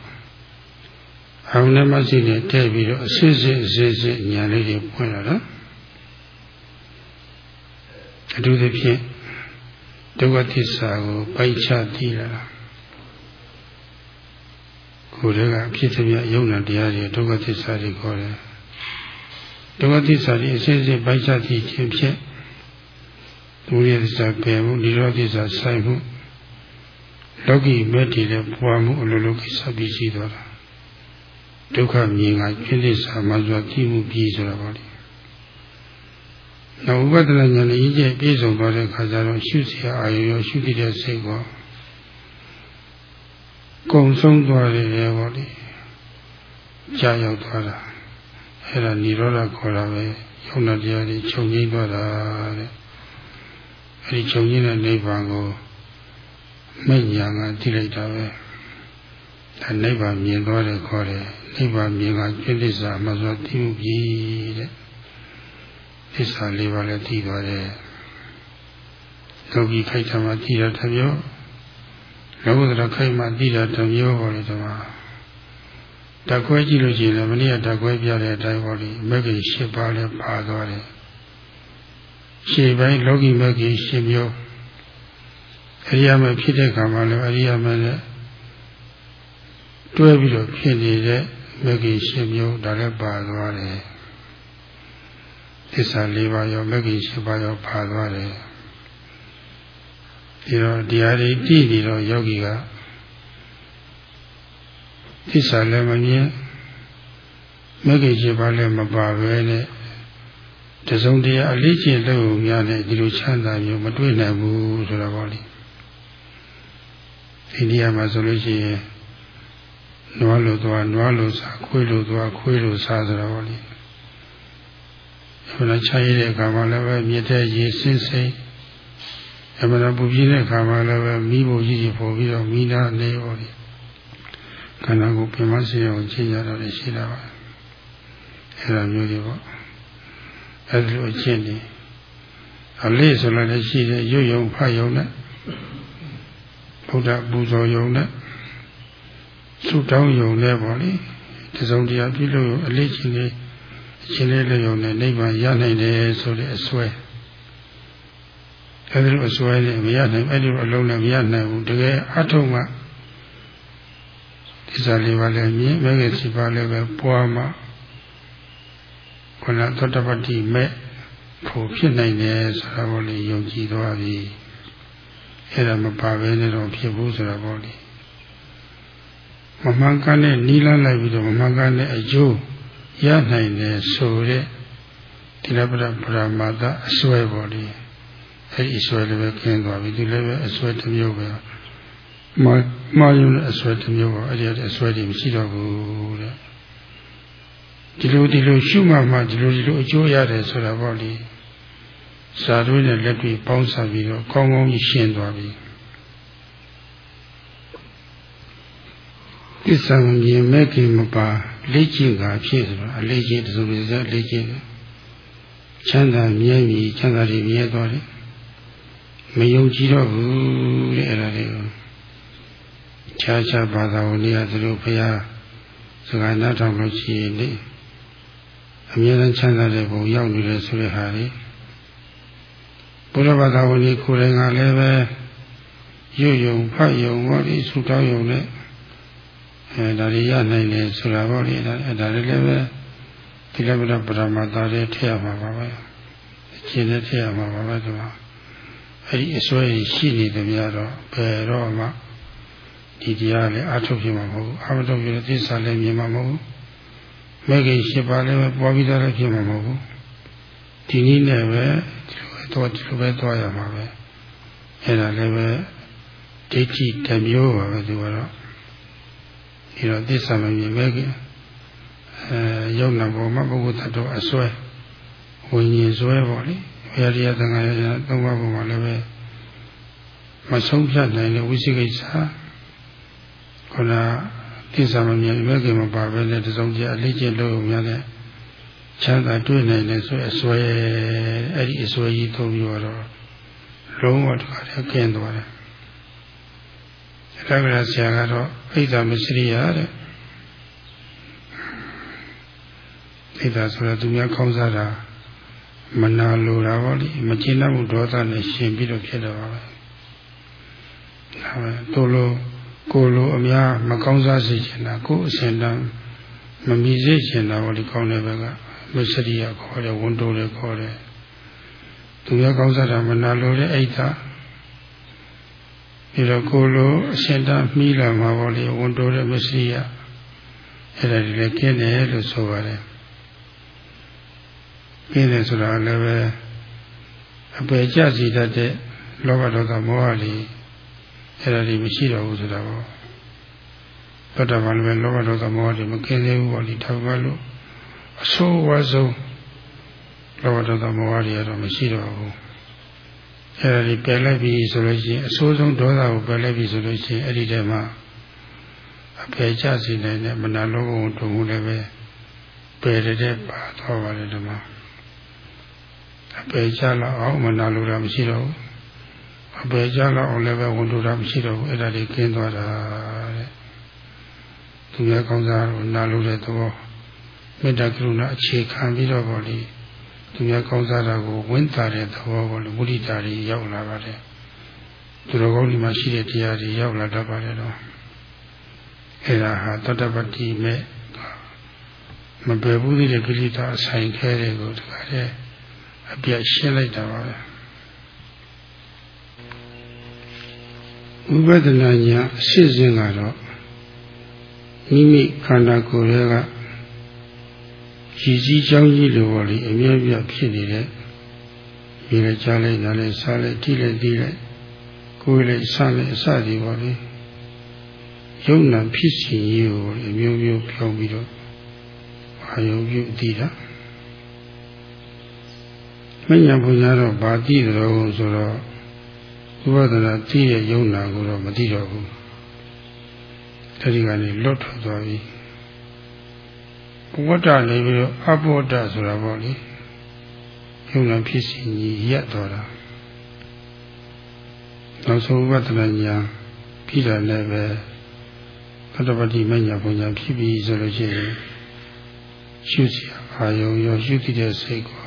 [SPEAKER 1] အောင်နဲ့မရှိနဲ့တဲ့ပြီးတော့အစစ်စစ်အစစ်စစ်ညာလေးတွေပွင့်လာတော့အထူးသဖြင့် ဒုက္ခသစ္စာကိုပိုက်ချသိလာတာကိုယ်တည်းကအဖြစ်သမျှယုံနာတရားတွေဒုက္ခသစ္စာတွေခေါ်တယ်ဒုက္ခသစ္စာတွေအစစ်စစ်ပိုက်ချသိခြင်းဖြင့်ဒုရသစ္စာပယ်မှုនិရောဓသစ္စာဆိုင်မှုလောကီမဲ့တည်တဲ့ဘဝမှုအလိုလိုကိစ္စပြီးရှိသွားတာဒုက္ခမြင်ကပြည့်စုံစာမှစွာကြည့်မှုပြီးဆိုတာပါလေ။ နောက်ဥပဒနာဉာဏ်နဲ့ရည်ကျက်ပြည့်စုံသွားတဲ့အခါကျတော့ရှုစရာအာရုံရောရှုတည်တဲ့စိတ်ကောကုံဆုံးသွားတယ်ပေါ့လေ။ကြာရောက်သွားတာအဲ့ဒါនិရောဓခေါ်တာပဲယုံနာတရားတွေချုပ်ငိမ့်သွားတာတဲ့။အဲ့ဒီချုပ်ငိမ့်တဲ့နိဗ္ဗာန်ကိုမဲ့ညာကသိလိုက်တာပဲ။ဒါနိဗ္ဗာန်မြင်သွားတယ်ခေါ်တယ်။နိဗ္ဗာန်မြင်ကပြည့်သစ္စာမှဆိုသိမှုပြီတဲ့ သစ္စာလေးပါးလည်းသိသွားတယ်လောကီခိုက်တာမှသိတာတစ်မျိုးလောကုတ္တရာခိုက်မှသိတာတစ်မျိုးဟောလေဒီမှာဓာတ်ခွဲကြည့်လို့ရှိရင်လည်းမနေ့ကဓာတ်ခွဲပြတဲ့အတိုင်းဟောလေမဂ္ဂင်၈ပါးလည်းပါသွားတယ်ရှေ့ပိုင်းလောကီမဂ္ဂင်၈မျိုးအရိယာမဖြစ်တဲ့ခါမှလည်းအရိယာမလည်းတွဲပြီးတော့ဖြစ်နေတဲ့မဂ္ဂင်၈မျိုးဒါလည်းပါသွားတယ် သစ္စာ၄ပါးရောမဂ္ဂင်၈ပါးရောပါသွားတယ်ဒီတော့တရားတွေတည်နေတော့ယောဂီကသစ္စာလည်းမမြင်မဂ္ဂင်၈ပါးလည်းမပါပဲနဲ့တစုံတရာအလေးကျင့်လို့များနဲ့ဒီလိုချမ်းသာမျိုးမတွေ့နိုင်ဘူးဆိုတော့ဗောလေအိန္ဒိယမှာဆိုလို့ရှိရင်နွားလို့သွားနွားလို့စားခွေးလို့သွားခွေးလို့စားဆိုတော့လေ ဘုရားချရတဲ့အခါမှာလည်းပဲမြစ်တဲ့ရေစင်းစိမ့်အမှန်ပူပြင်းတဲ့အခါမှာလည်းပဲမိဖို့ကြီးကြီးပေါ်ပြီးတော့မိနာနေဟောလေခန္ဓာကိုယ်ပြင်မစေအောင်ချိန်ရတော့ရှိတာပါအဲ့လိုမျိုးတွေပေါ့အဲ့လိုအချင်းနေအလေးဆိုလည်းရှိတယ်ရွတ်ယုံဖတ်ယုံနဲ့ဘုရားပူဇော်ယုံနဲ့ဆုတောင်းယုံနဲ့ပေါ့လေတစုံတရာပြုလို့အလေးချင်းလေး အချင်းလေးလေးယုံနဲ့နိဗ္ဗာန်ရနိုင်တယ်ဆိုတဲ့အစွဲအဲဒီလိုအစွဲနဲ့မရနိုင်အဲ့ဒီလိုအလုံးနဲ့မရနိုင်ဘူးတကယ်အထုံးမှဒီစားလေးပါလဲမြင်မဲကြီးစီပါလဲပဲပွားမှခန္ဓာသောတပတ္တိမဲ့ဖို့ဖြစ်နိုင်တယ်ဆိုတာပေါ့လေယုံကြည်သွားပြီအဲ့ဒါမပါဘဲနဲ့တော့ဖြစ်ဘူးဆိုတာပေါ့လေမမှန်ကန်တဲ့နီးလန်းလိုက်ပြီးတော့မမှန်ကန်တဲ့အကျိုး ရနိုင်တယ်ဆိုတဲ့ဒီလပရပရမတအစွဲပေါ့လေအဲ့ဒီအစွဲလည်းပဲကျင်းသွားပြီဒီလည်းပဲအစွဲတစ်မျိုးပဲမမယုံတဲ့အစွဲတစ်မျိုးပေါ့အဲ့ဒီအစွဲတွေမရှိတော့ဘူးတဲ့ဒီလိုဒီလိုရှုမှမှဒီလိုဒီလိုအကျိုးရတယ်ဆိုတာပေါ့လေဇာတို့နဲ့လက်တွေ့ပေါင်းစပ်ပြီးတော့ကောင်းကောင်းကြီးရှင်းသွားပြီသစ္စာမြင်မဲ့ခင်မပါ လေ့ကျင့်တာဖြစ်ဆိုတော့အလေ့ကျင့်တစုံတစလေ့ကျင့်တယ်ချမ်းသာမြဲမြည်ချမ်းသာတွေမြဲသွားတယ်မယုံကြည်တော့ဘူးတဲ့အဲ့ဒါတွေကိုခြားခြားဘာသာဝင်တွေကသူတို့ဖះစကားနားထောင်လို့ရှိရင်လေအမြဲတမ်းချမ်းသာတဲ့ဘုံရောက်နေတယ်ဆိုတဲ့ဟာလေဘုရားဘာသာဝင်တွေကိုယ်တိုင်ကလည်းပဲရွယုံဖတ်ယုံဟောဒီဆုတောင်းယုံနဲ့ အဲဒါတွေရနိုင်တယ်ဆိုတာပေါ့လေဒါဒါတွေလည်းပဲဒီလည်းပဲပရမတာတွေထည့်ရမှာပါပဲအချင်းနဲ့ထည့်ရမှာပါပဲဒီမှာအဲ့ဒီအစွဲရှိနေတယ်များတော့ဘယ်တော့မှဒီတရားလည်းအထုတ်ပြမှာမဟုတ်ဘူးအမထုတ်ပြတဲ့သစ္စာလည်းမြင်မှာမဟုတ်ဘူးမဲခင်ရှိပါလည်းပဲပေါ်ပြီးသားလည်းဖြစ်မှာမဟုတ်ဘူးဒီနည်းနဲ့ပဲဒီလိုပဲတော့ဒီလိုပဲသွားရမှာပဲအဲ့ဒါလည်းပဲဒိဋ္ဌိတစ်မျိုးပါပဲဒီကတော့ ဒီတော့သစ္စာမမြင်မဲခင်အဲယုံနာပေါ်မှာပုဂ္ဂိုလ်တ attva အစွဲဝိညာဉ်စွဲပေါ့လေဘုရားတရားသံဃာရသုံးပါးပေါ်မှာလည်းပဲမဆုံးဖြတ်နိုင်တဲ့ဝိသိကိစ္စခုနသစ္စာမမြင်မဲခင်မပါပဲနဲ့တစုံကြအလေးကျင့်လို့များတဲ့ချမ်းသာတွေ့နိုင်တယ်ဆိုအစွဲအဲ့ဒီအစွဲကြီးသုံးပြီးတော့လုံးဝတခါတည်းကျင်းသွားတယ် ရကရဆရာကတော့အိဒါမစရိယတဲ့အိဒါဆိုတာသူများခေါင်းစားတာမနာလိုတာပေါ့လေမကျင်တတ်မှုဒေါသနဲ့ရှင်ပြီးတော့ဖြစ်တော့ပါပဲဒါပဲတို့လိုကိုလိုအများမကောင်းစားစေချင်တာကိုအစဉ်တန်းမမီစေချင်တာပေါ့ဒီကောင်းတဲ့ဘက်ကမစရိယခေါ်တယ်ဝန်တိုးတယ်ခေါ်တယ်သူများကောင်းစားတာမနာလိုတဲ့အိဒါ ပြီးတော့ကိုလိုအရှင်တမိလာမှာပေါ့လေဝန်တိုးတဲ့မစ္စရိယအဲ့ဒါတွေလည်းကျင်းတယ်လို့ဆိုပါတယ်ကျင်းတယ်ဆိုတာလည်းပဲအပယ်ကျစီတတ်တဲ့လောဘဒေါသမောဟလေးအဲ့ဒါတွေမရှိတော့ဘူးဆိုတာပေါ့ဘုဒ္ဓဘာလည်းပဲလောဘဒေါသမောဟတွေမကင်းသေးဘူးပေါ့လေထောက်ပါလို့အဆိုးဝါးဆုံးလောဘဒေါသမောဟတွေကတော့မရှိတော့ဘူး အဲ့ဒါကြီးပယ်လိုက်ပြီဆိုလို့ရှိရင်အဆိုးဆုံးဒေါသကိုပယ်လိုက်ပြီဆိုလို့ရှိရင်အဲ့ဒီတည်းမှာအပေချစီနိုင်တဲ့မနာလောဘကိုတုံမှုလည်းပဲပယ်တဲ့ပါသွားပါလေဓမ္မအပေချလောက်အောင်မနာလိုတာမရှိတော့ဘူးအပေချလောက်အောင်လည်းပဲဝန်တိုတာမရှိတော့ဘူးအဲ့ဒါကြီးကျင်းသွားတာတဲ့သူရဲ့ကောင်းစားကိုနာလိုတဲ့သဘောမေတ္တာကရုဏာအခြေခံပြီးတော့ဗောလေ သူများကောင်းစားတာကိုဝင်းတာတဲ့သဘောပေါ်လို့ဝိရိတာတွေရောက်လာပါတယ်သူတော်ကောင်းဒီမှာရှိတဲ့တရားတွေရောက်လာတတ်ပါတယ်တော့အဲ့ဒါဟာတတပတိမဲ့မပယ်ဘူးတဲ့ကိလေသာအဆိုင်ခဲတွေကိုတခါတည်းအပြတ်ရှင်းလိုက်တာပါပဲဥပဒနာညာအစစ်စဉ်ကတော့မိမိခန္ဓာကိုယ်ရဲ့က ရည်စည်းချောင်းကြီးလိုပေါ့လေအမြဲပြဖြစ်နေတဲ့မြင်လိုက်ကြားလိုက်နားလိုက်စားလိုက်ကြည့်လိုက်သိလိုက်ကိုယ်လိုက်စားလိုက်အစသည်ပေါ့လေရယုံနာဖြစ်စီရေးကိုအမျိုးမျိုးဖြောင်းပြီးတော့အာယုံပြုတည်တာမညာဘုရားတော့ဗာတိတော်ဆိုတော့ဥပဒနာသိရဲ့ယုံနာကိုတော့မသိတော့ဘူးတတိကနေလွတ်ထွက်သွားပြီဘ ဝတ္တလည်းပြီးတော့အဘောတ္တဆိုတာပေါ့လေယုံနာဖြစ်စီကြီးရက်တော်တာနောက်ဆုံးဥပဒနာညာပြီးတာလည်းပဲသတ္တပတိမညာဘုညာဖြစ်ပြီဆိုလို့ရှိရင်ရှုစီအာယုံရောရှုတိတဲ့စိတ်ကို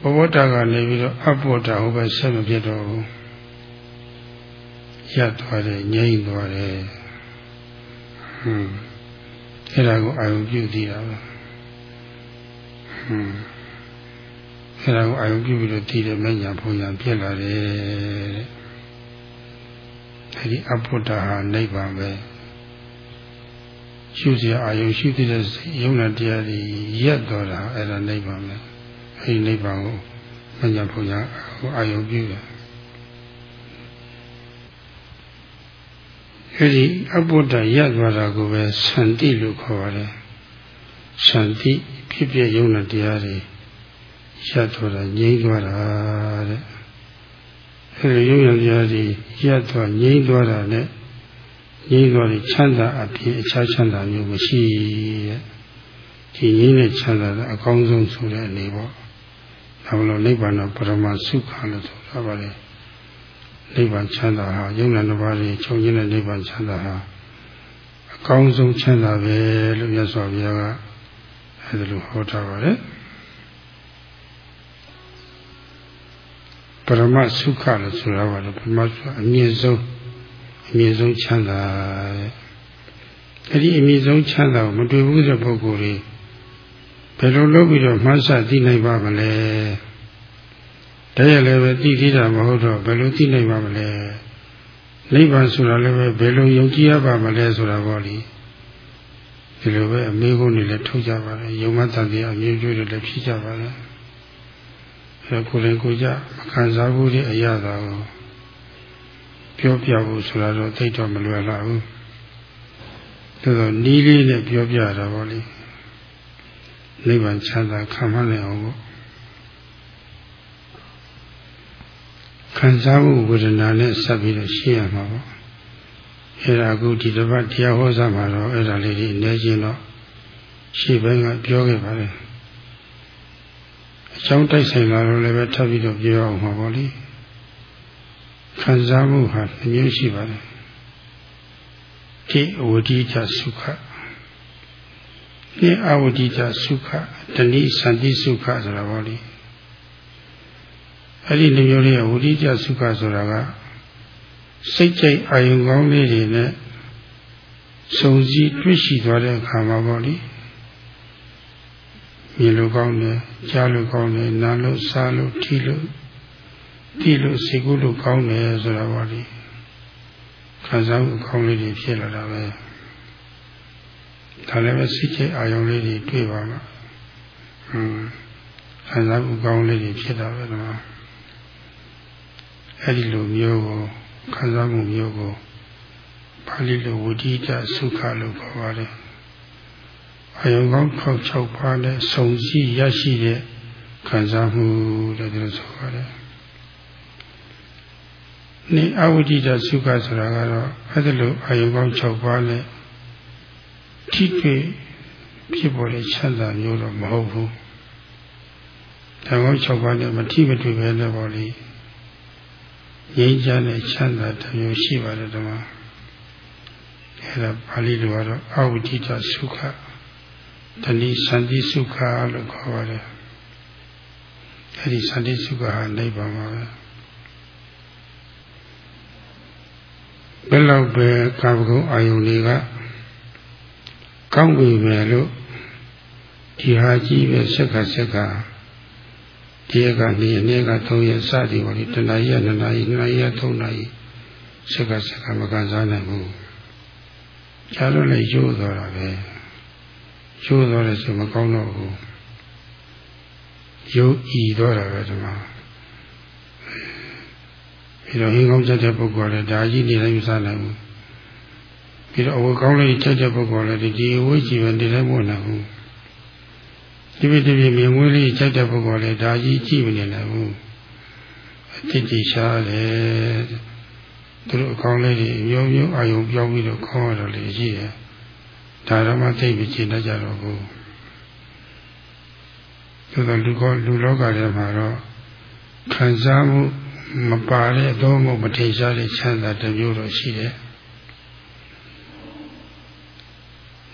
[SPEAKER 1] ဘဝတ္တကနေပြီးတော့အဘောတ္တဟိုပဲဆက်မဖြစ်တော့ဘူးရပ်သွားတယ်ငြိမ့်သွားတယ်ဟွန်း အဲ့ဒါကိုအာယုံပြုသိတာပဲဟွန်းအဲ့ဒါကိုအာယုံပြုပြီးတော့သိတယ်မညာဘုညာပြက်လာတယ်တဲ့အဲ့ဒီအဘုဒ္ဓဟာနိဗ္ဗာန်ပဲရှုစရာအာယုံရှိတဲ့ယုံနာတရားတွေရက်တော်တာအဲ့ဒါနိဗ္ဗာန်ပဲအဲ့ဒီနိဗ္ဗာန်ကိုမညာဘုရားအာယုံပြုတယ် အဲ့ဒီအဘုဒ္ဓရက်သွားတာကိုပဲသန္တိလို့ခေါ်ပါတယ်သန္တိဖြစ်ဖြစ်ယုံနာတရားတွေရက်သွားတာငြိမ်းသွားတာတဲ့အဲဒီရုပ်ရတရားတွေရက်သွားငြိမ်းသွားတာနဲ့ငြိမ်းသွားပြီးချမ်းသာအပြင်အခြားချမ်းသာမျိုးမရှိရဲ့ဒီငြိမ်းတဲ့ချမ်းသာကအကောင်းဆုံးဆိုတဲ့အနေပေါ့ဒါမလို့နိဗ္ဗာန်ပရမစုခလို့ဆိုတာပါလေ နိဗ္ဗာန်ချမ်းသာဟာယုံနာတစ်ပါးတွေချုပ်ရင်းတဲ့နိဗ္ဗာန်ချမ်းသာဟာအကောင်းဆုံးချမ်းသာပဲလို့မြတ်စွာဘုရားကအဲဒီလိုဟောထားပါတယ်ပရမစုခလို့ဆိုတာပါလို့ပရမစုအမြင့်ဆုံးအမြင့်ဆုံးချမ်းသာတဲ့အဲ့ဒီအမြင့်ဆုံးချမ်းသာကိုမတွေ့ဘူးတဲ့ပုဂ္ဂိုလ်တွေဘယ်လိုလုပ်ပြီးတော့မှတ်ဆသိနိုင်ပါမလဲ တကယ်လည်းပဲသိသေးတာမဟုတ်တော့ဘယ်လိုသိနိုင်ပါမလဲနိဗ္ဗာန်ဆိုတာလည်းပဲဘယ်လိုယုံကြည်ရပါမလဲဆိုတာပေါ့လေဒီလိုပဲအမေကုန်းတွေလည်းထုတ်ကြပါတယ်ယုံမတန်တရားအမျိုးမျိုးတွေလည်းဖြစ်ကြပါတယ်အဲကိုယ်လည်းကိုကြမခံစားဘူးတဲ့အရာသာကိုပြောပြဖို့ဆိုတာတော့သိတော့မလွယ်လာဘူးဒါတော့နီးလေးနဲ့ပြောပြတာပေါ့လေနိဗ္ဗာန်ချမ်းသာခံမှလည်းအောင်ပေါ့ ခံစားမှုဝေဒနာနဲ့ဆက်ပြီးတော့ရှင်းရမှာပေါ့အဲ့ဒါအခုဒီတစ်ပတ်တရားဟောစားမှာတော့အဲ့ဒါလေးဒီအနေချင်းတော့ရှေ့ဘက်ကပြောခဲ့ပါတယ်အကြောင်းတိုက်ဆိုင်လာတော့လည်းပဲထပ်ပြီးတော့ပြောအောင်မှာပေါ့လေခံစားမှုဟာအမျိုးရှိပါတယ်ဒီအဝတိချစုခဒီအဝတိချစုခတဏိစန္တိစုခဆိုတာပေါ့လေ အဲ့ဒီလူမျိုးလေးကဝတိချစုခဆိုတာကစိတ်ကြိတ်အာယုံကောင်းလေးတွေနဲ့စုံစည်းတွေ့ရှိသွားတဲ့အခါမှာပေါ့လေမြင်လို့ကောင်းတယ်ကြားလို့ကောင်းတယ်နားလို့စားလို့ထိလို့ထိလို့စိတ်ကူးလို့ကောင်းတယ်ဆိုတာပါလေခံစားမှုကောင်းလေးတွေဖြစ်လာတာပဲဒါလည်းပဲစိတ်ချိအာယုံလေးတွေတွေ့ပါမှာဟွန်းခံစားမှုကောင်းလေးတွေဖြစ်တာပဲတော့ အဲ့ဒီလိုမျိုးကိုခံစားမှုမျိုးကိုပါဠိလိုဝိတိတသုခလို့ခေါ်ပါတယ်အယုံကောင်း66ပါးနဲ့စုံစည်းရရှိတဲ့ခံစားမှုတဲ့ဒီလိုဆိုပါတယ်။နိအဝိဒိတသုခဆိုတာကတော့အဲ့ဒါလိုအယုံကောင်း6ပါးနဲ့ထိတွေ့ဖြစ်ပေါ်တဲ့ချမ်းသာမျိုးတော့မဟုတ်ဘူး။ဒါကောင်း6ပါးနဲ့မထိမတွေ့ပဲလည်းပေါ့လေ။ ငြိမ်းချမ်းတဲ့ချမ်းသာတစ်မျိုးရှိပါတယ်ဓမ္မ။အဲ့ဒါပါဠိလိုကတော့အဝိဒိတသုခတဏိစန္တိစုခလို့ခေါ်ပါတယ်အဲဒီစန္တိစုခဟာနိဗ္ဗာန်ပါပဲဘယ်လောက်ပဲကာမဂုဏ်အာယုန်တွေကကောင်းပြီမယ်လို့ဒီဟာကြီးပဲစက္ခစက္ခ ဒီကနေအနေက3ရက်စသည်ပါလိတဏှာကြီးက2နာရီ2နာရီက3နာရီစက္ခစက္ခမကန်စားနိုင်ဘူးကြားလို့လည်းရိုးသွားတာပဲကျိုးသွားတယ်ဆိုမကောင်းတော့ဘူးရုပ်ဤသွားတာပဲဒီမှာပြီးတော့ဟင်းကောင်းချက်တဲ့ပုဂ္ဂိုလ်လည်းဒါကြီးနေတိုင်းမစားနိုင်ဘူးပြီးတော့အဝတ်ကောင်းလေးချက်တဲ့ပုဂ္ဂိုလ်လည်းဒီအဝတ်ကြီးပဲနေလည်းမဝင်နိုင်ဘူး ဒီပြဒီပြမြင်မွေးလေးချက်တဲ့ပုဂ္ဂိုလ်လည်းဒါကြီးကြည့်မနေနိုင်ဘူးအတိတ်ကြီးရှားတယ်သူတို့အကောင်းလေးတွေမျိုးမျိုးအာယုံပြောင်းပြီးတော့ခေါင်းရတော့လေရှိတယ်ဒါတော့မှသိပြီးရှင်းတတ်ကြတော့ဘူးသို့တော်လူကောလူလောကထဲမှာတော့ခံစားမှုမပါတဲ့အတော့မမထိရှားတဲ့ချမ်းသာတစ်မျိုးတော့ရှိတယ်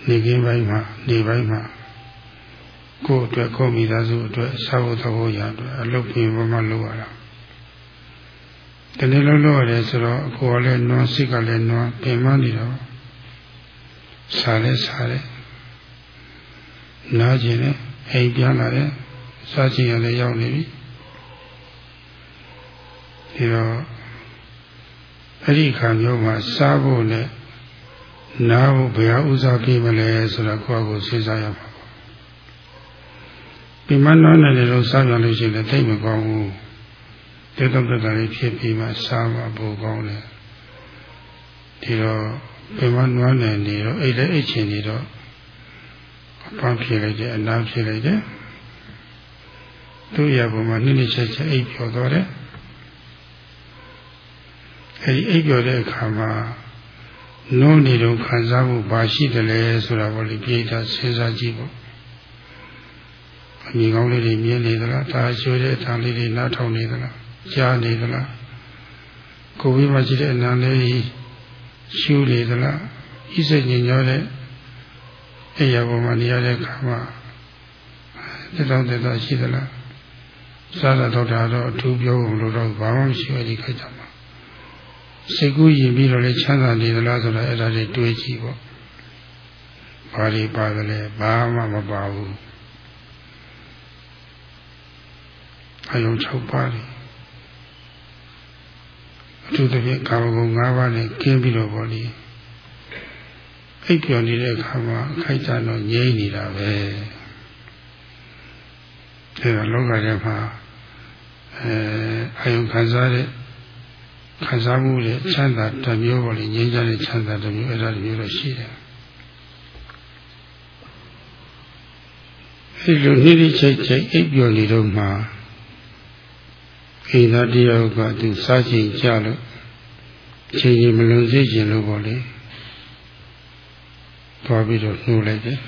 [SPEAKER 1] နေကင်းပိုင်းမှာနေပိုင်းမှာ ကိုယ့်အတွက်ကိုယ့်မိသားစုအတွက်စာဖို့သဘောရအတွက်အလုပ်ပြင်ပေါ်မှာလုပ်ရတာတနေ့လုံးလုပ်ရတယ်ဆိုတော့ကိုယ်ကလည်းနွားစိတ်ကလည်းနွားပြင်မနေတော့စားလဲစားတယ်နားကျင်တယ်အိမ်ပြန်လာတယ်စားချင်ရလည်းရောက်နေပြီဒီတော့အဲ့ဒီခါမျိုးမှာစားဖို့နဲ့နားဖို့ဘယ်ဟာဥစားပြေးမလဲဆိုတော့ကိုယ့်ကိုစဉ်းစားရမှာပေါ့ ဒီမနောနဲ့လည်းစားကြလို့ရှိရင်တိတ်မကောင်းဘူးတေတုံတတလေးဖြစ်ပြီးမှစားမှာပိုကောင်းတယ်ဒီတော့ဘယ်မှာနွားနေနေတော့အိတ်လည်းအိတ်ချင်နေတော့အပန်းဖြစ်လိုက်တယ်အနားဖြစ်လိုက်တယ်သူ့ရပုံမှာနှိမ့်နှိမ့်ချက်ချက်အိပ်ပျော်သွားတယ်အဲဒီအိပ်ပျော်တဲ့အခါမှာနိုးနေတော့ခံစားမှုဘာရှိတယ်လဲဆိုတာပေါ့လေပြေးတာစဉ်းစားကြည့်ပေါ့ အမြင်ကောင်းလေးတွေမြင်နေသလားဒါရွှေတဲ့အထံလေးတွေနားထောင်နေသလားကြားနေသလားကိုယ်ပြီးမှရှိတဲ့အနံလေးရှူနေသလားဤစိတ်ညင်ညောတဲ့အိယာပေါ်မှာနေရတဲ့အခါမှာတက်တော့တက်တော့ရှိသလားစားတာတော့တာတော့အထူးပြောဖို့လို့တော့ဘာမှမရှိဘူးဒီခါကျမှစိတ်ကူးရင်ပြီးတော့လေချမ်းသာနေသလားဆိုတော့အဲ့ဒါတွေတွေးကြည့်ပေါ့ဘာတွေပါတယ်လဲဘာမှမပါဘူး အယုံ6ပါးတယ်အထူးသဖြင့်ကာမဂုဏ်၅ပါးနဲ့ကျင်းပြီးတော့ပေါ့လေအိပ်ပျော်နေတဲ့အခါမှာအခိုက်အတန့်တော့ငြိမ့်နေတာပဲအဲတော့လောကထဲမှာအဲအယုံခံစားတဲ့ခံစားမှုတွေချမ်းသာတစ်မျိုးပေါ့လေငြိမ်းချမ်းတဲ့ချမ်းသာတစ်မျိုးအဲ့ဒါတစ်မျိုးတော့ရှိတယ်အဲ့လိုနေ့နေ့ချိန်ချိန်အိပ်ပျော်နေတော့မှ အိမ်သားတယောက်ကသူစားချိန်ကြလို့ချိန်ကြီးမလွန်စေချင်လို့ပေါ့လေသွားပြီးတော့နှိုးလိုက်တယ်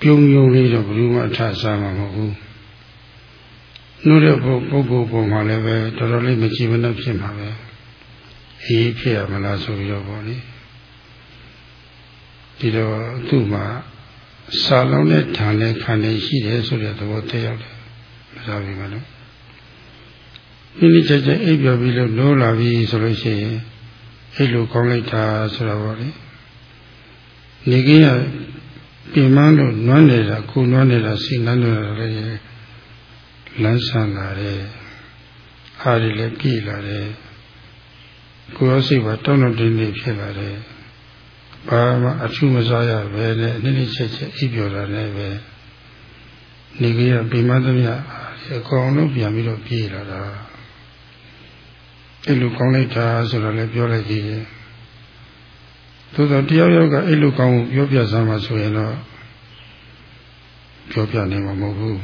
[SPEAKER 1] ပြုံးပြုံးလေးတော့ဘယ်သူမှအထစားမှာမဟုတ်ဘူးနှိုးတဲ့ပုဂ္ဂိုလ်ပုံမှာလည်းပဲတော်တော်လေးမကြည်မနှက်ဖြစ်မှာပဲအေးဖြစ်ရမလားဆိုပြီးတော့ပေါ့လေဒီတော့သူ့မှာစာလုံးနဲ့ဓာတ်နဲ့ခံနေရှိတယ်ဆိုတဲ့သဘောတည့်ရောက်တယ်မစားဘူးမလို့ ဒီနေ့ချက်ချက်အိပ်ပျော်ပြီးလို့နိုးလာပြီဆိုလို့ရှိရင်အဲ့လိုကောင်းလိုက်တာဆိုတော့ပေါ့လေနေကြီးကပြင်မလို့နွမ်းနေတာကိုနွမ်းနေတာစိတ်နမ်းနေတာလည်းလန်းဆန်းလာတယ်အားတွေလည်းပြည့်လာတယ်ကိုယ်ရောစိတ်ပါတောင်းတတင်းနေဖြစ်လာတယ်ဘာမှအထူးမစားရပဲနဲ့အနည်းနည်းချက်ချက်အိပ်ပျော်တာလည်းပဲနေကြီးကပြင်မသမျှအကောင်လုံးပြန်ပြီးတော့ပြေးလာတာ အဲ့လိုကောင်းလိုက်တာဆိုတော့လည်းပြောလိုက်ကြည့်တယ်သို့တော့တယောက်ယောက်ကအဲ့လိုကောင်းကိုပြောပြစမ်းမှဆိုရင်တော့ပြောပြနိုင်မှာမဟုတ်ဘူး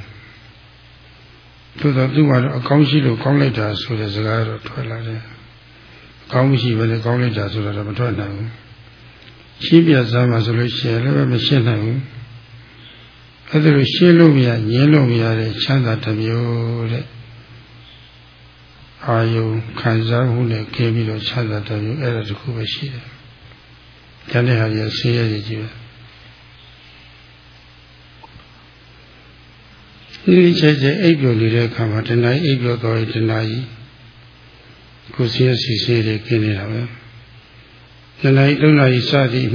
[SPEAKER 1] သို့တော့သူကတော့အကောင်းရှိလို့ကောင်းလိုက်တာဆိုတဲ့စကားတော့ထွက်လာတယ်အကောင်းမရှိဘဲနဲ့ကောင်းလိုက်တာဆိုတာတော့မထွက်နိုင်ဘူးရှင်းပြစမ်းမှဆိုလို့ရှိရင်လည်းမရှင်းနိုင်ဘူးအဲ့ဒါလိုရှင်းလို့မရညင်းလို့မရတဲ့ချမ်းသာတစ်မျိုးတဲ့ အာယုခံစားမှုနဲ့ကျင်းပြီးတော့ချမ်းသာတဲ့မျိုးအဲ့ဒါတခုပဲရှိတယ်။ကျန်တဲ့ဟာကြီးဆင်းရဲကြီးပဲ။ဒီချက်ချက်အိပ်ပျော်နေတဲ့အခါမှာတဏှာအိပ်ပျော်တော်ရင်တဏှာကြီးကိုဆင်းရဲစီစီတွေကျင်းနေတာပဲ။တဏှာကြီးသုံးနာကြီးစသည်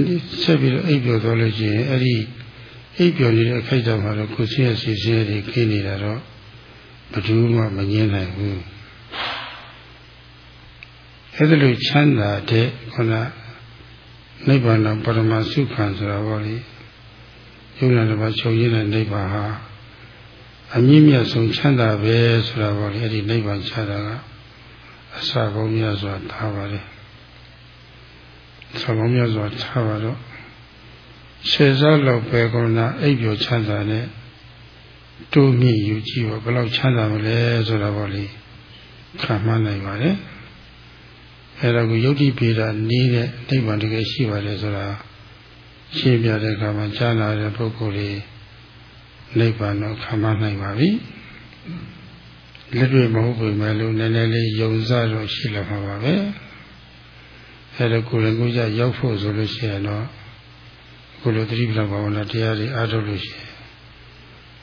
[SPEAKER 1] ဆက်ပြီးတော့အိပ်ပျော်တော်လို့ရှိရင်အဲ့ဒီအိပ်ပျော်နေတဲ့အခိုက်အတန့်မှာတော့ကိုဆင်းရဲစီစီတွေကျင်းနေတာတော့ဘယ်သူမှမငြင်းနိုင်ဘူး။ အဲ့ဒါလိုချမ်းသာတဲ့ခုနနိဗ္ဗာန်ပရမစုခံဆိုတာပေါ့လေယုံနာတစ်ပါးချုပ်ရင်းတဲ့နိဗ္ဗာန်ဟာအမြင့်မြတ်ဆုံးချမ်းသာပဲဆိုတာပေါ့လေအဲ့ဒီနိဗ္ဗာန်ချတာကအစာကုန်မြတ်စွာထားပါလေဆောင်းမြတ်စွာထားပါတော့ရှေစားလောက်ပဲကရုဏာအိပ်ပျော်ချမ်းသာနဲ့တိုးမြင့်ယူကြည့်ပါဘယ်လောက်ချမ်းသာမလဲဆိုတာပေါ့လေခံမှန်းနိုင်ပါတယ် အဲ့ဒါကိုယုတ်တိပေတာနေတဲ့နိဗ္ဗာန်တကယ်ရှိပါတယ်ဆိုတာရှင်းပြတဲ့အခါမှာကြားလာတဲ့ပုဂ္ဂိုလ်တွေနိဗ္ဗာန်တော့ခံမှန်းနိုင်ပါပြီလက်တွေ့မဟုတ်ပေမဲ့လို့နည်းနည်းလေးယုံစားတော့ရှိလာမှာပါပဲအဲ့ဒါကိုယ်လည်းကိုယ်ကြရောက်ဖို့ဆိုလို့ရှိရင်တော့ကိုလိုသတိပ္ပံဘာဝနာတရားတွေအားထုတ်လို့ရှိရင်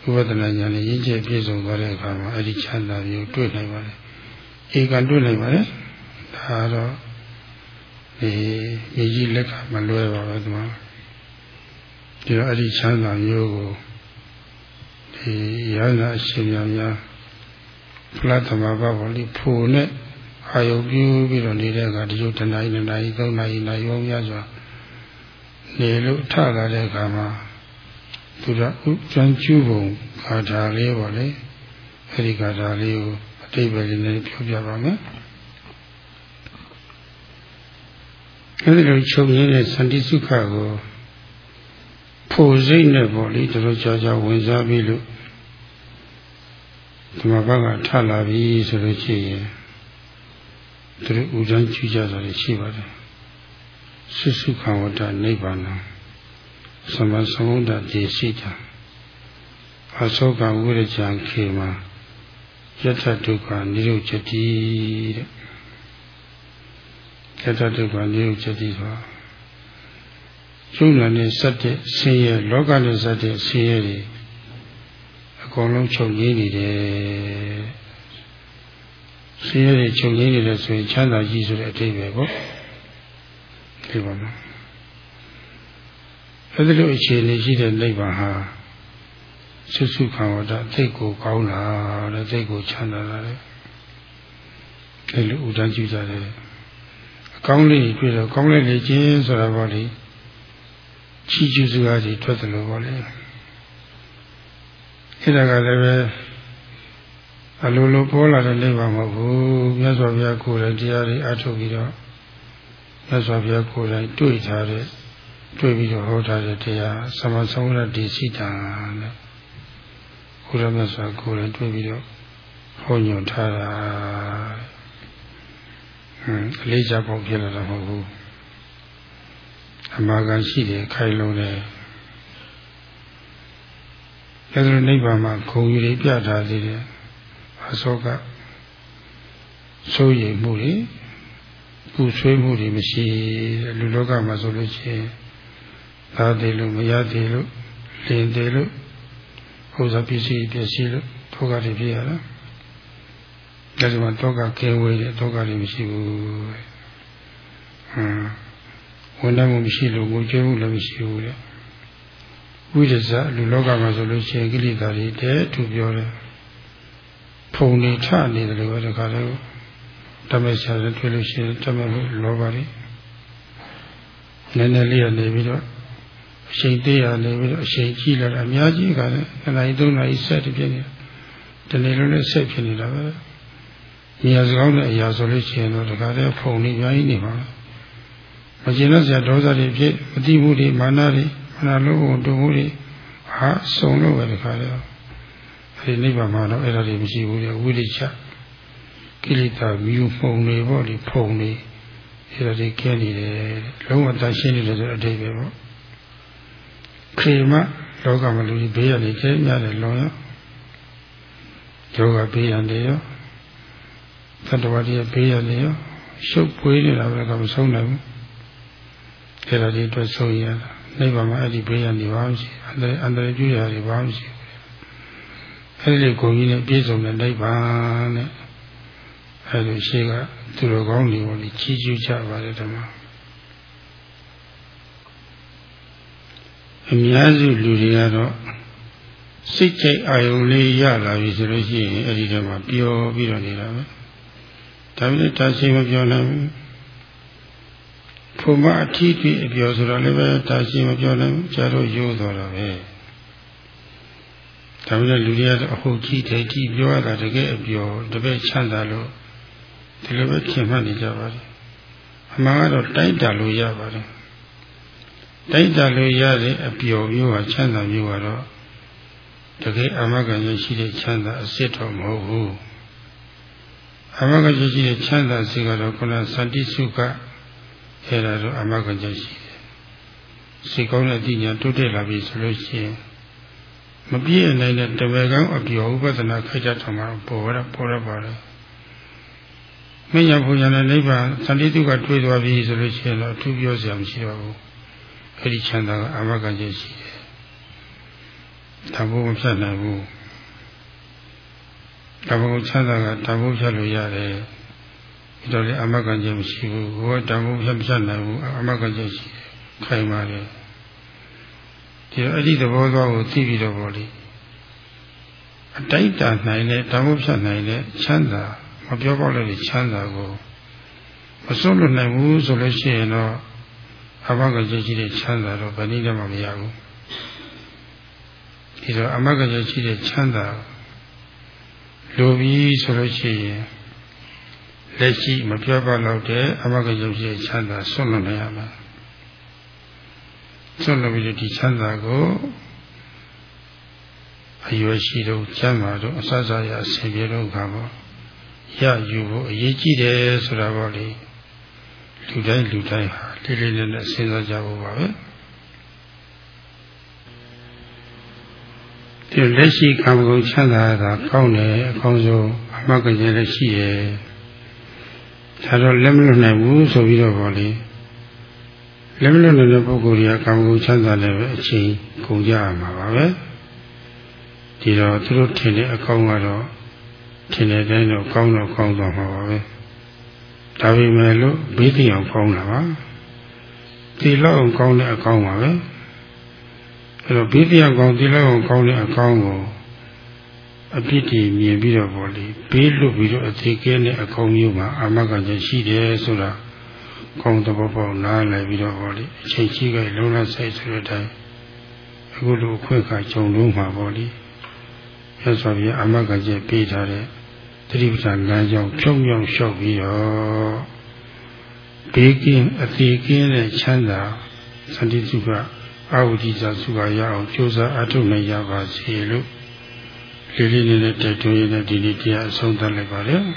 [SPEAKER 1] ဥပဒနာဉာဏ်နဲ့ရင်းကျက်ပြည့်စုံသွားတဲ့အခါမှာအဲ့ဒီချမ်းသာမျိုးတွေ့နိုင်ပါလေဧကံတွေ့နိုင်ပါလေ ဒါတော့ဒီမြေကြီးလက်ကမလွဲပါပဲဒီမှာဒီတော့အဲ့ဒီချမ်းသာမျိုးကိုဒီရဟနာအရှင်များများဖလားသမဘာဘောလိဖို့နဲ့အာယုပြုပြီးတော့နေတဲ့အခါဒီလိုတဏှာကြီးနှစ်နာရီသုံးနာရီနာရီပေါင်းများစွာနေလို့ထလာတဲ့အခါမှာသူကဥကျွမ်းကျူးပုံဂါထာလေးပေါ့လေအဲဒီဂါထာလေးကိုအတိတ်ပဲလေးနဲ့ပြောပြပါမယ် အဲဒီလိုချုပ်ရင်းတဲ့စန္တိစုခကိုဖို့စိတ်နဲ့ပေါ့လေတို့ကြောကြောဝင်စားပြီးလို့ဒီမှာဘက်ကထလာပြီဆိုလို့ရှိရင်သူတို့ဥဒန်းကျူးကြတာရှိပါတယ်စုစုခံဝတ္တနိဗ္ဗာန်သမသမုဒ္ဒတိရှိတာအသောကဝိရကြံခေမှာယထဒုက္ခနိရုချတိတဲ့ ယထဒုက္ခနိရုချတိဆိုကျုံနာနဲ့စက်တဲ့ဆင်းရဲလောကနဲ့စက်တဲ့ဆင်းရဲတွေအကုန်လုံးချုပ်ငြိမ်းနေတယ်ဆင်းရဲတွေချုပ်ငြိမ်းနေတယ်ဆိုရင်ချမ်းသာကြီးဆိုတဲ့အတိတ်ပဲပေါ့ဒီပါမှာအဲဒီလိုအခြေအနေရှိတဲ့နိဗ္ဗာန်ဟာဆုစုခံဝတ္တသိကိုကောင်းလာတဲ့သိကိုချမ်းသာလာတဲ့အဲလိုဥဒန်းကျူကြတယ်အ ကောင်းလေးတွေ့တော့ကောင်းလေးလေခြင်းဆိုတာပေါ့လေချီးကျူးစကားကြီးထွက်တယ်လို့ပေါ့လေအဲဒါကလည်းပဲအလိုလိုပေါ်လာတဲ့နိဗ္ဗာန်မဟုတ်ဘူးမြတ်စွာဘုရားကိုယ်တိုင်တရားတွေအထုတ်ပြီးတော့မြတ်စွာဘုရားကိုယ်တိုင်တွေ့ထားတဲ့တွေ့ပြီးတော့ဟောထားတဲ့တရားသမဆုံးရတိစိတာနဲ့ဘုရားမြတ်စွာကိုယ်တိုင်တွေ့ပြီးတော့ဟောညွှန်ထားတာဟမ် အလေးချပေါင်းဖြစ်လာတာမဟုတ်ဘူးအမှားကရှိတယ်ခိုင်လုံးတယ်ဒါဆိုနိဗ္ဗာန်မှာခုံယူတွေပြထားသေးတယ်အစောကစိုးရိမ်မှုတွေပူဆွေးမှုတွေမရှိလူလောကမှာဆိုလို့ရှိရင်သာသေးလို့မရသေးလို့လင်သေးလို့ဥစ္စာပစ္စည်းပစ္စည်းလို့ဒုက္ခတွေဖြစ်ရတာ ဒါကြောင့်ဒုက္ခကင်းဝေးတဲ့ဒုက္ခတွေမရှိဘူးဟမ်ဝန်ထမ်းမှုမရှိလို့ငိုကြွေးမှုလည်းမရှိဘူးတဲ့ဝိရဇလူလောကမှာဆိုလို့ရှိရင်ကိလေသာတွေတဲသူပြောတယ်ဖုန်နေထနေတယ်လို့ပဲတခါလည်းတမက်ဆရာတွေ့လို့ရှိရင်တမက်လောဘတွေနည်းနည်းလေးရနေပြီးတော့အချိန်သေးရနေပြီးတော့အချိန်ကြီးလာတာအများကြီးကလည်းနှစ်နာရီသုံးနာရီဆက်တပြည့်နေတနေ့လုံးနဲ့ဆက်ဖြစ်နေတာပဲ နေရာစကောင်းတဲ့အရာဆိုလို့ရှိရင်တော့တခါတည်းဖုန်နေအများကြီးနေပါလားမကျင်တော့ဆရာဒေါသတွေဖြစ်မတိမှုတွေမာနတွေမာနလို့ဘုံတုံမှုတွေဟာစုံလို့ပဲတခါတည်းအဲဒီနိဗ္ဗာန်မှာတော့အဲ့ဒါတွေမရှိဘူးလေဝိလိချကိလေသာမြူမှုံတွေပေါ့ဒီဖုံတွေအဲ့ဒါတွေကဲနေတယ်လုံးဝတန်ရှင်းနေတယ်ဆိုတဲ့အဓိပ္ပာယ်ပေါ့ခေမလောကမှာလူကြီးဘေးရနေကျဲများတယ်လောရောယောဂဘေးရနေရော သတ္တဝါတွေဘေးရနေရောရှုပ်ပွေးနေတာပဲကမဆုံးနိုင်ဘူးအဲ့ဒါဒီအတွက်ဆုံးရတာနိဗ္ဗာန်မှာအဲ့ဒီဘေးရနေပါမရှိအန္တရာယ်အန္တရာယ်ပြုရတွေပါမရှိအဲ့ဒီကိုကြီးနဲ့ပြည့်စုံတဲ့နိဗ္ဗာန်နဲ့အဲ့လိုရှိကသူတော်ကောင်းတွေပေါ်ကြီးချီးကျူးကြပါတယ်ဓမ္မအများစုလူတွေကတော့စိတ်ကြိုက်အာယုံလေးရလာပြီဆိုလို့ရှိရင်အဲ့ဒီထဲမှာပျော်ပြီးတော့နေတာပဲ ဒါပေမဲ့တာရှိမပြောနိုင်ဘူးဖို့မအထီးပြီးအပျော်ဆိုတော့လည်းပဲတာရှိမပြောနိုင်ဘူးကြာတော့ရိုးသွားတာပဲဒါပေမဲ့လူတွေကတော့အဟုတ်ကြီးတယ်ကြီးပြောရတာတကယ်အပျော်တပည့်ချမ်းသာလို့ဒီလိုပဲခင်မှတ်နေကြပါလေအအမှန်ကတော့တိုက်တာလို့ရပါတယ်တိုက်တာလို့ရတဲ့အပျော်မျိုးဟာချမ်းသာမျိုးကတော့တကယ်အမဂ္ဂရရှိတဲ့ချမ်းသာအစစ်တော်မဟုတ်ဘူး အမဂ္ဂရရှိတဲ့ချမ်းသာစိတ်ကတော့ခုနစန္တိစုခအဲ့ဒါတော့အမဂ္ဂရရှိတယ်စိတ်ကောင်းတဲ့အဉာဏ်တိုးတက်လာပြီဆိုလို့ရှိရင်မပြည့်နိုင်တဲ့တပည့်ကောင်းအပျော်ဥပဒနာခိုက်ကြတော်မှာပေါ်ရပေါ်ရပါတယ်မညာဘုရားနဲ့နိဗ္ဗာန်စန္တိတုကတွေ့သွားပြီဆိုလို့ရှိရင်တော့အထူးပြောစရာမရှိတော့ဘူးအဲ့ဒီချမ်းသာကအမဂ္ဂရရှိတယ်တဘုမဖြတ်နိုင်ဘူး တဘုချမ်းသာကတဘုဖြတ်လို့ရတယ်ဒီတော့လေအမဂ္ဂရမရှိဘူးဘုရားတဘုဖြတ်ဖြတ်နိုင်ဘူးအမဂ္ဂရရှိတယ်ခိုင်ပါတယ်ဒီတော့အဲ့ဒီသဘောသွားကိုသိပြီးတော့ဗောလေအတိုက်တာနိုင်တဲ့တဘုဖြတ်နိုင်တဲ့ချမ်းသာမပြောပေါက်တဲ့ချမ်းသာကိုမစွန့်လွတ်နိုင်ဘူးဆိုလို့ရှိရင်တော့အဘကကြရှိတဲ့ချမ်းသာတော့ဘယ်နည်းနဲ့မှမရဘူးဒီတော့အမကကြရှိတဲ့ချမ်းသာ လိုပြီးဆိုလို့ရှိရင်လက်ရှိမပြောပါတော့တဲ့အမကကြရှိတဲ့ချမ်းသာစွန့်လွတ်နိုင်ရမှာစွန့်လွတ်ပြီးဒီချမ်းသာကိုအရွယ်ရှိတော့ချမ်းသာတော့အစစရအစဉ်ပြေတော့ခါပေါ့ရယူဖို့အရေးကြီးတယ်ဆိုတာပေါ့လေလူတိုင်းလူတိုင်းဟာလေးလေးနက်နက်စဉ်းစားကြဖို့ပါပဲ ဒီလက်ရှိကာမဂုဏ်ချမ်းသာတာကောင်းတယ်အကောင်းဆုံးအမှတ်ကကျလည်းရှိရဲ့ဒါတော့လက်မလွတ်နိုင်ဘူးဆိုပြီးတော့ပေါ့လေလက်မလွတ်နိုင်တဲ့ပုဂ္ဂိုလ်တွေကကာမဂုဏ်ချမ်းသာလည်းပဲအချိန်ကုန်ကြရမှာပါပဲဒီတော့သူတို့ထင်တဲ့အကောင်းကတော့ထင်တဲ့အတိုင်းတော့ကောင်းတော့ကောင်းသွားမှာပါပဲဒါပေမဲ့လို့ဘေးသိအောင်ကောင်းတာပါဒီလောက်အောင်ကောင်းတဲ့အကောင်းပါပဲ အဲတော့ဘေးသိအောင်ကောင်းဒီလောက်အောင်ကောင်းတဲ့အကောင်းကိုအပြစ်တည်မြင်ပြီးတော့ဗောလေဘေးလွတ်ပြီးတော့အသေးကဲတဲ့အကောင်းမျိုးမှာအာမခံချက်ရှိတယ်ဆိုတာကောင်းတဲ့ဘောပေါက်နားလည်ပြီးတော့ဗောလေအချိန်ကြီးကလုံးလဆိုင်ဆိုတဲ့အတိုင်းအခုလိုအခွင့်အခါကြုံလို့မှာဗောလေရသော်ပြအာမခံချက်ပေးထားတဲ့သတိပဋ္ဌာန်လမ်းကြောင်းဖြုံးဖြုံးလျှောက်ပြီးတော့ဘေးကင်းအသေးကင်းတဲ့ချမ်းသာစန္တိစုခ အာဝတိစာစုခရအောင်ကြိုးစားအထုတ်နိုင်ကြပါစေလို့လေးလေးလေးနဲ့တိုက်တွန်းရတဲ့ဒီနေ့တရားအဆုံးသတ်လိုက်ပါလေ။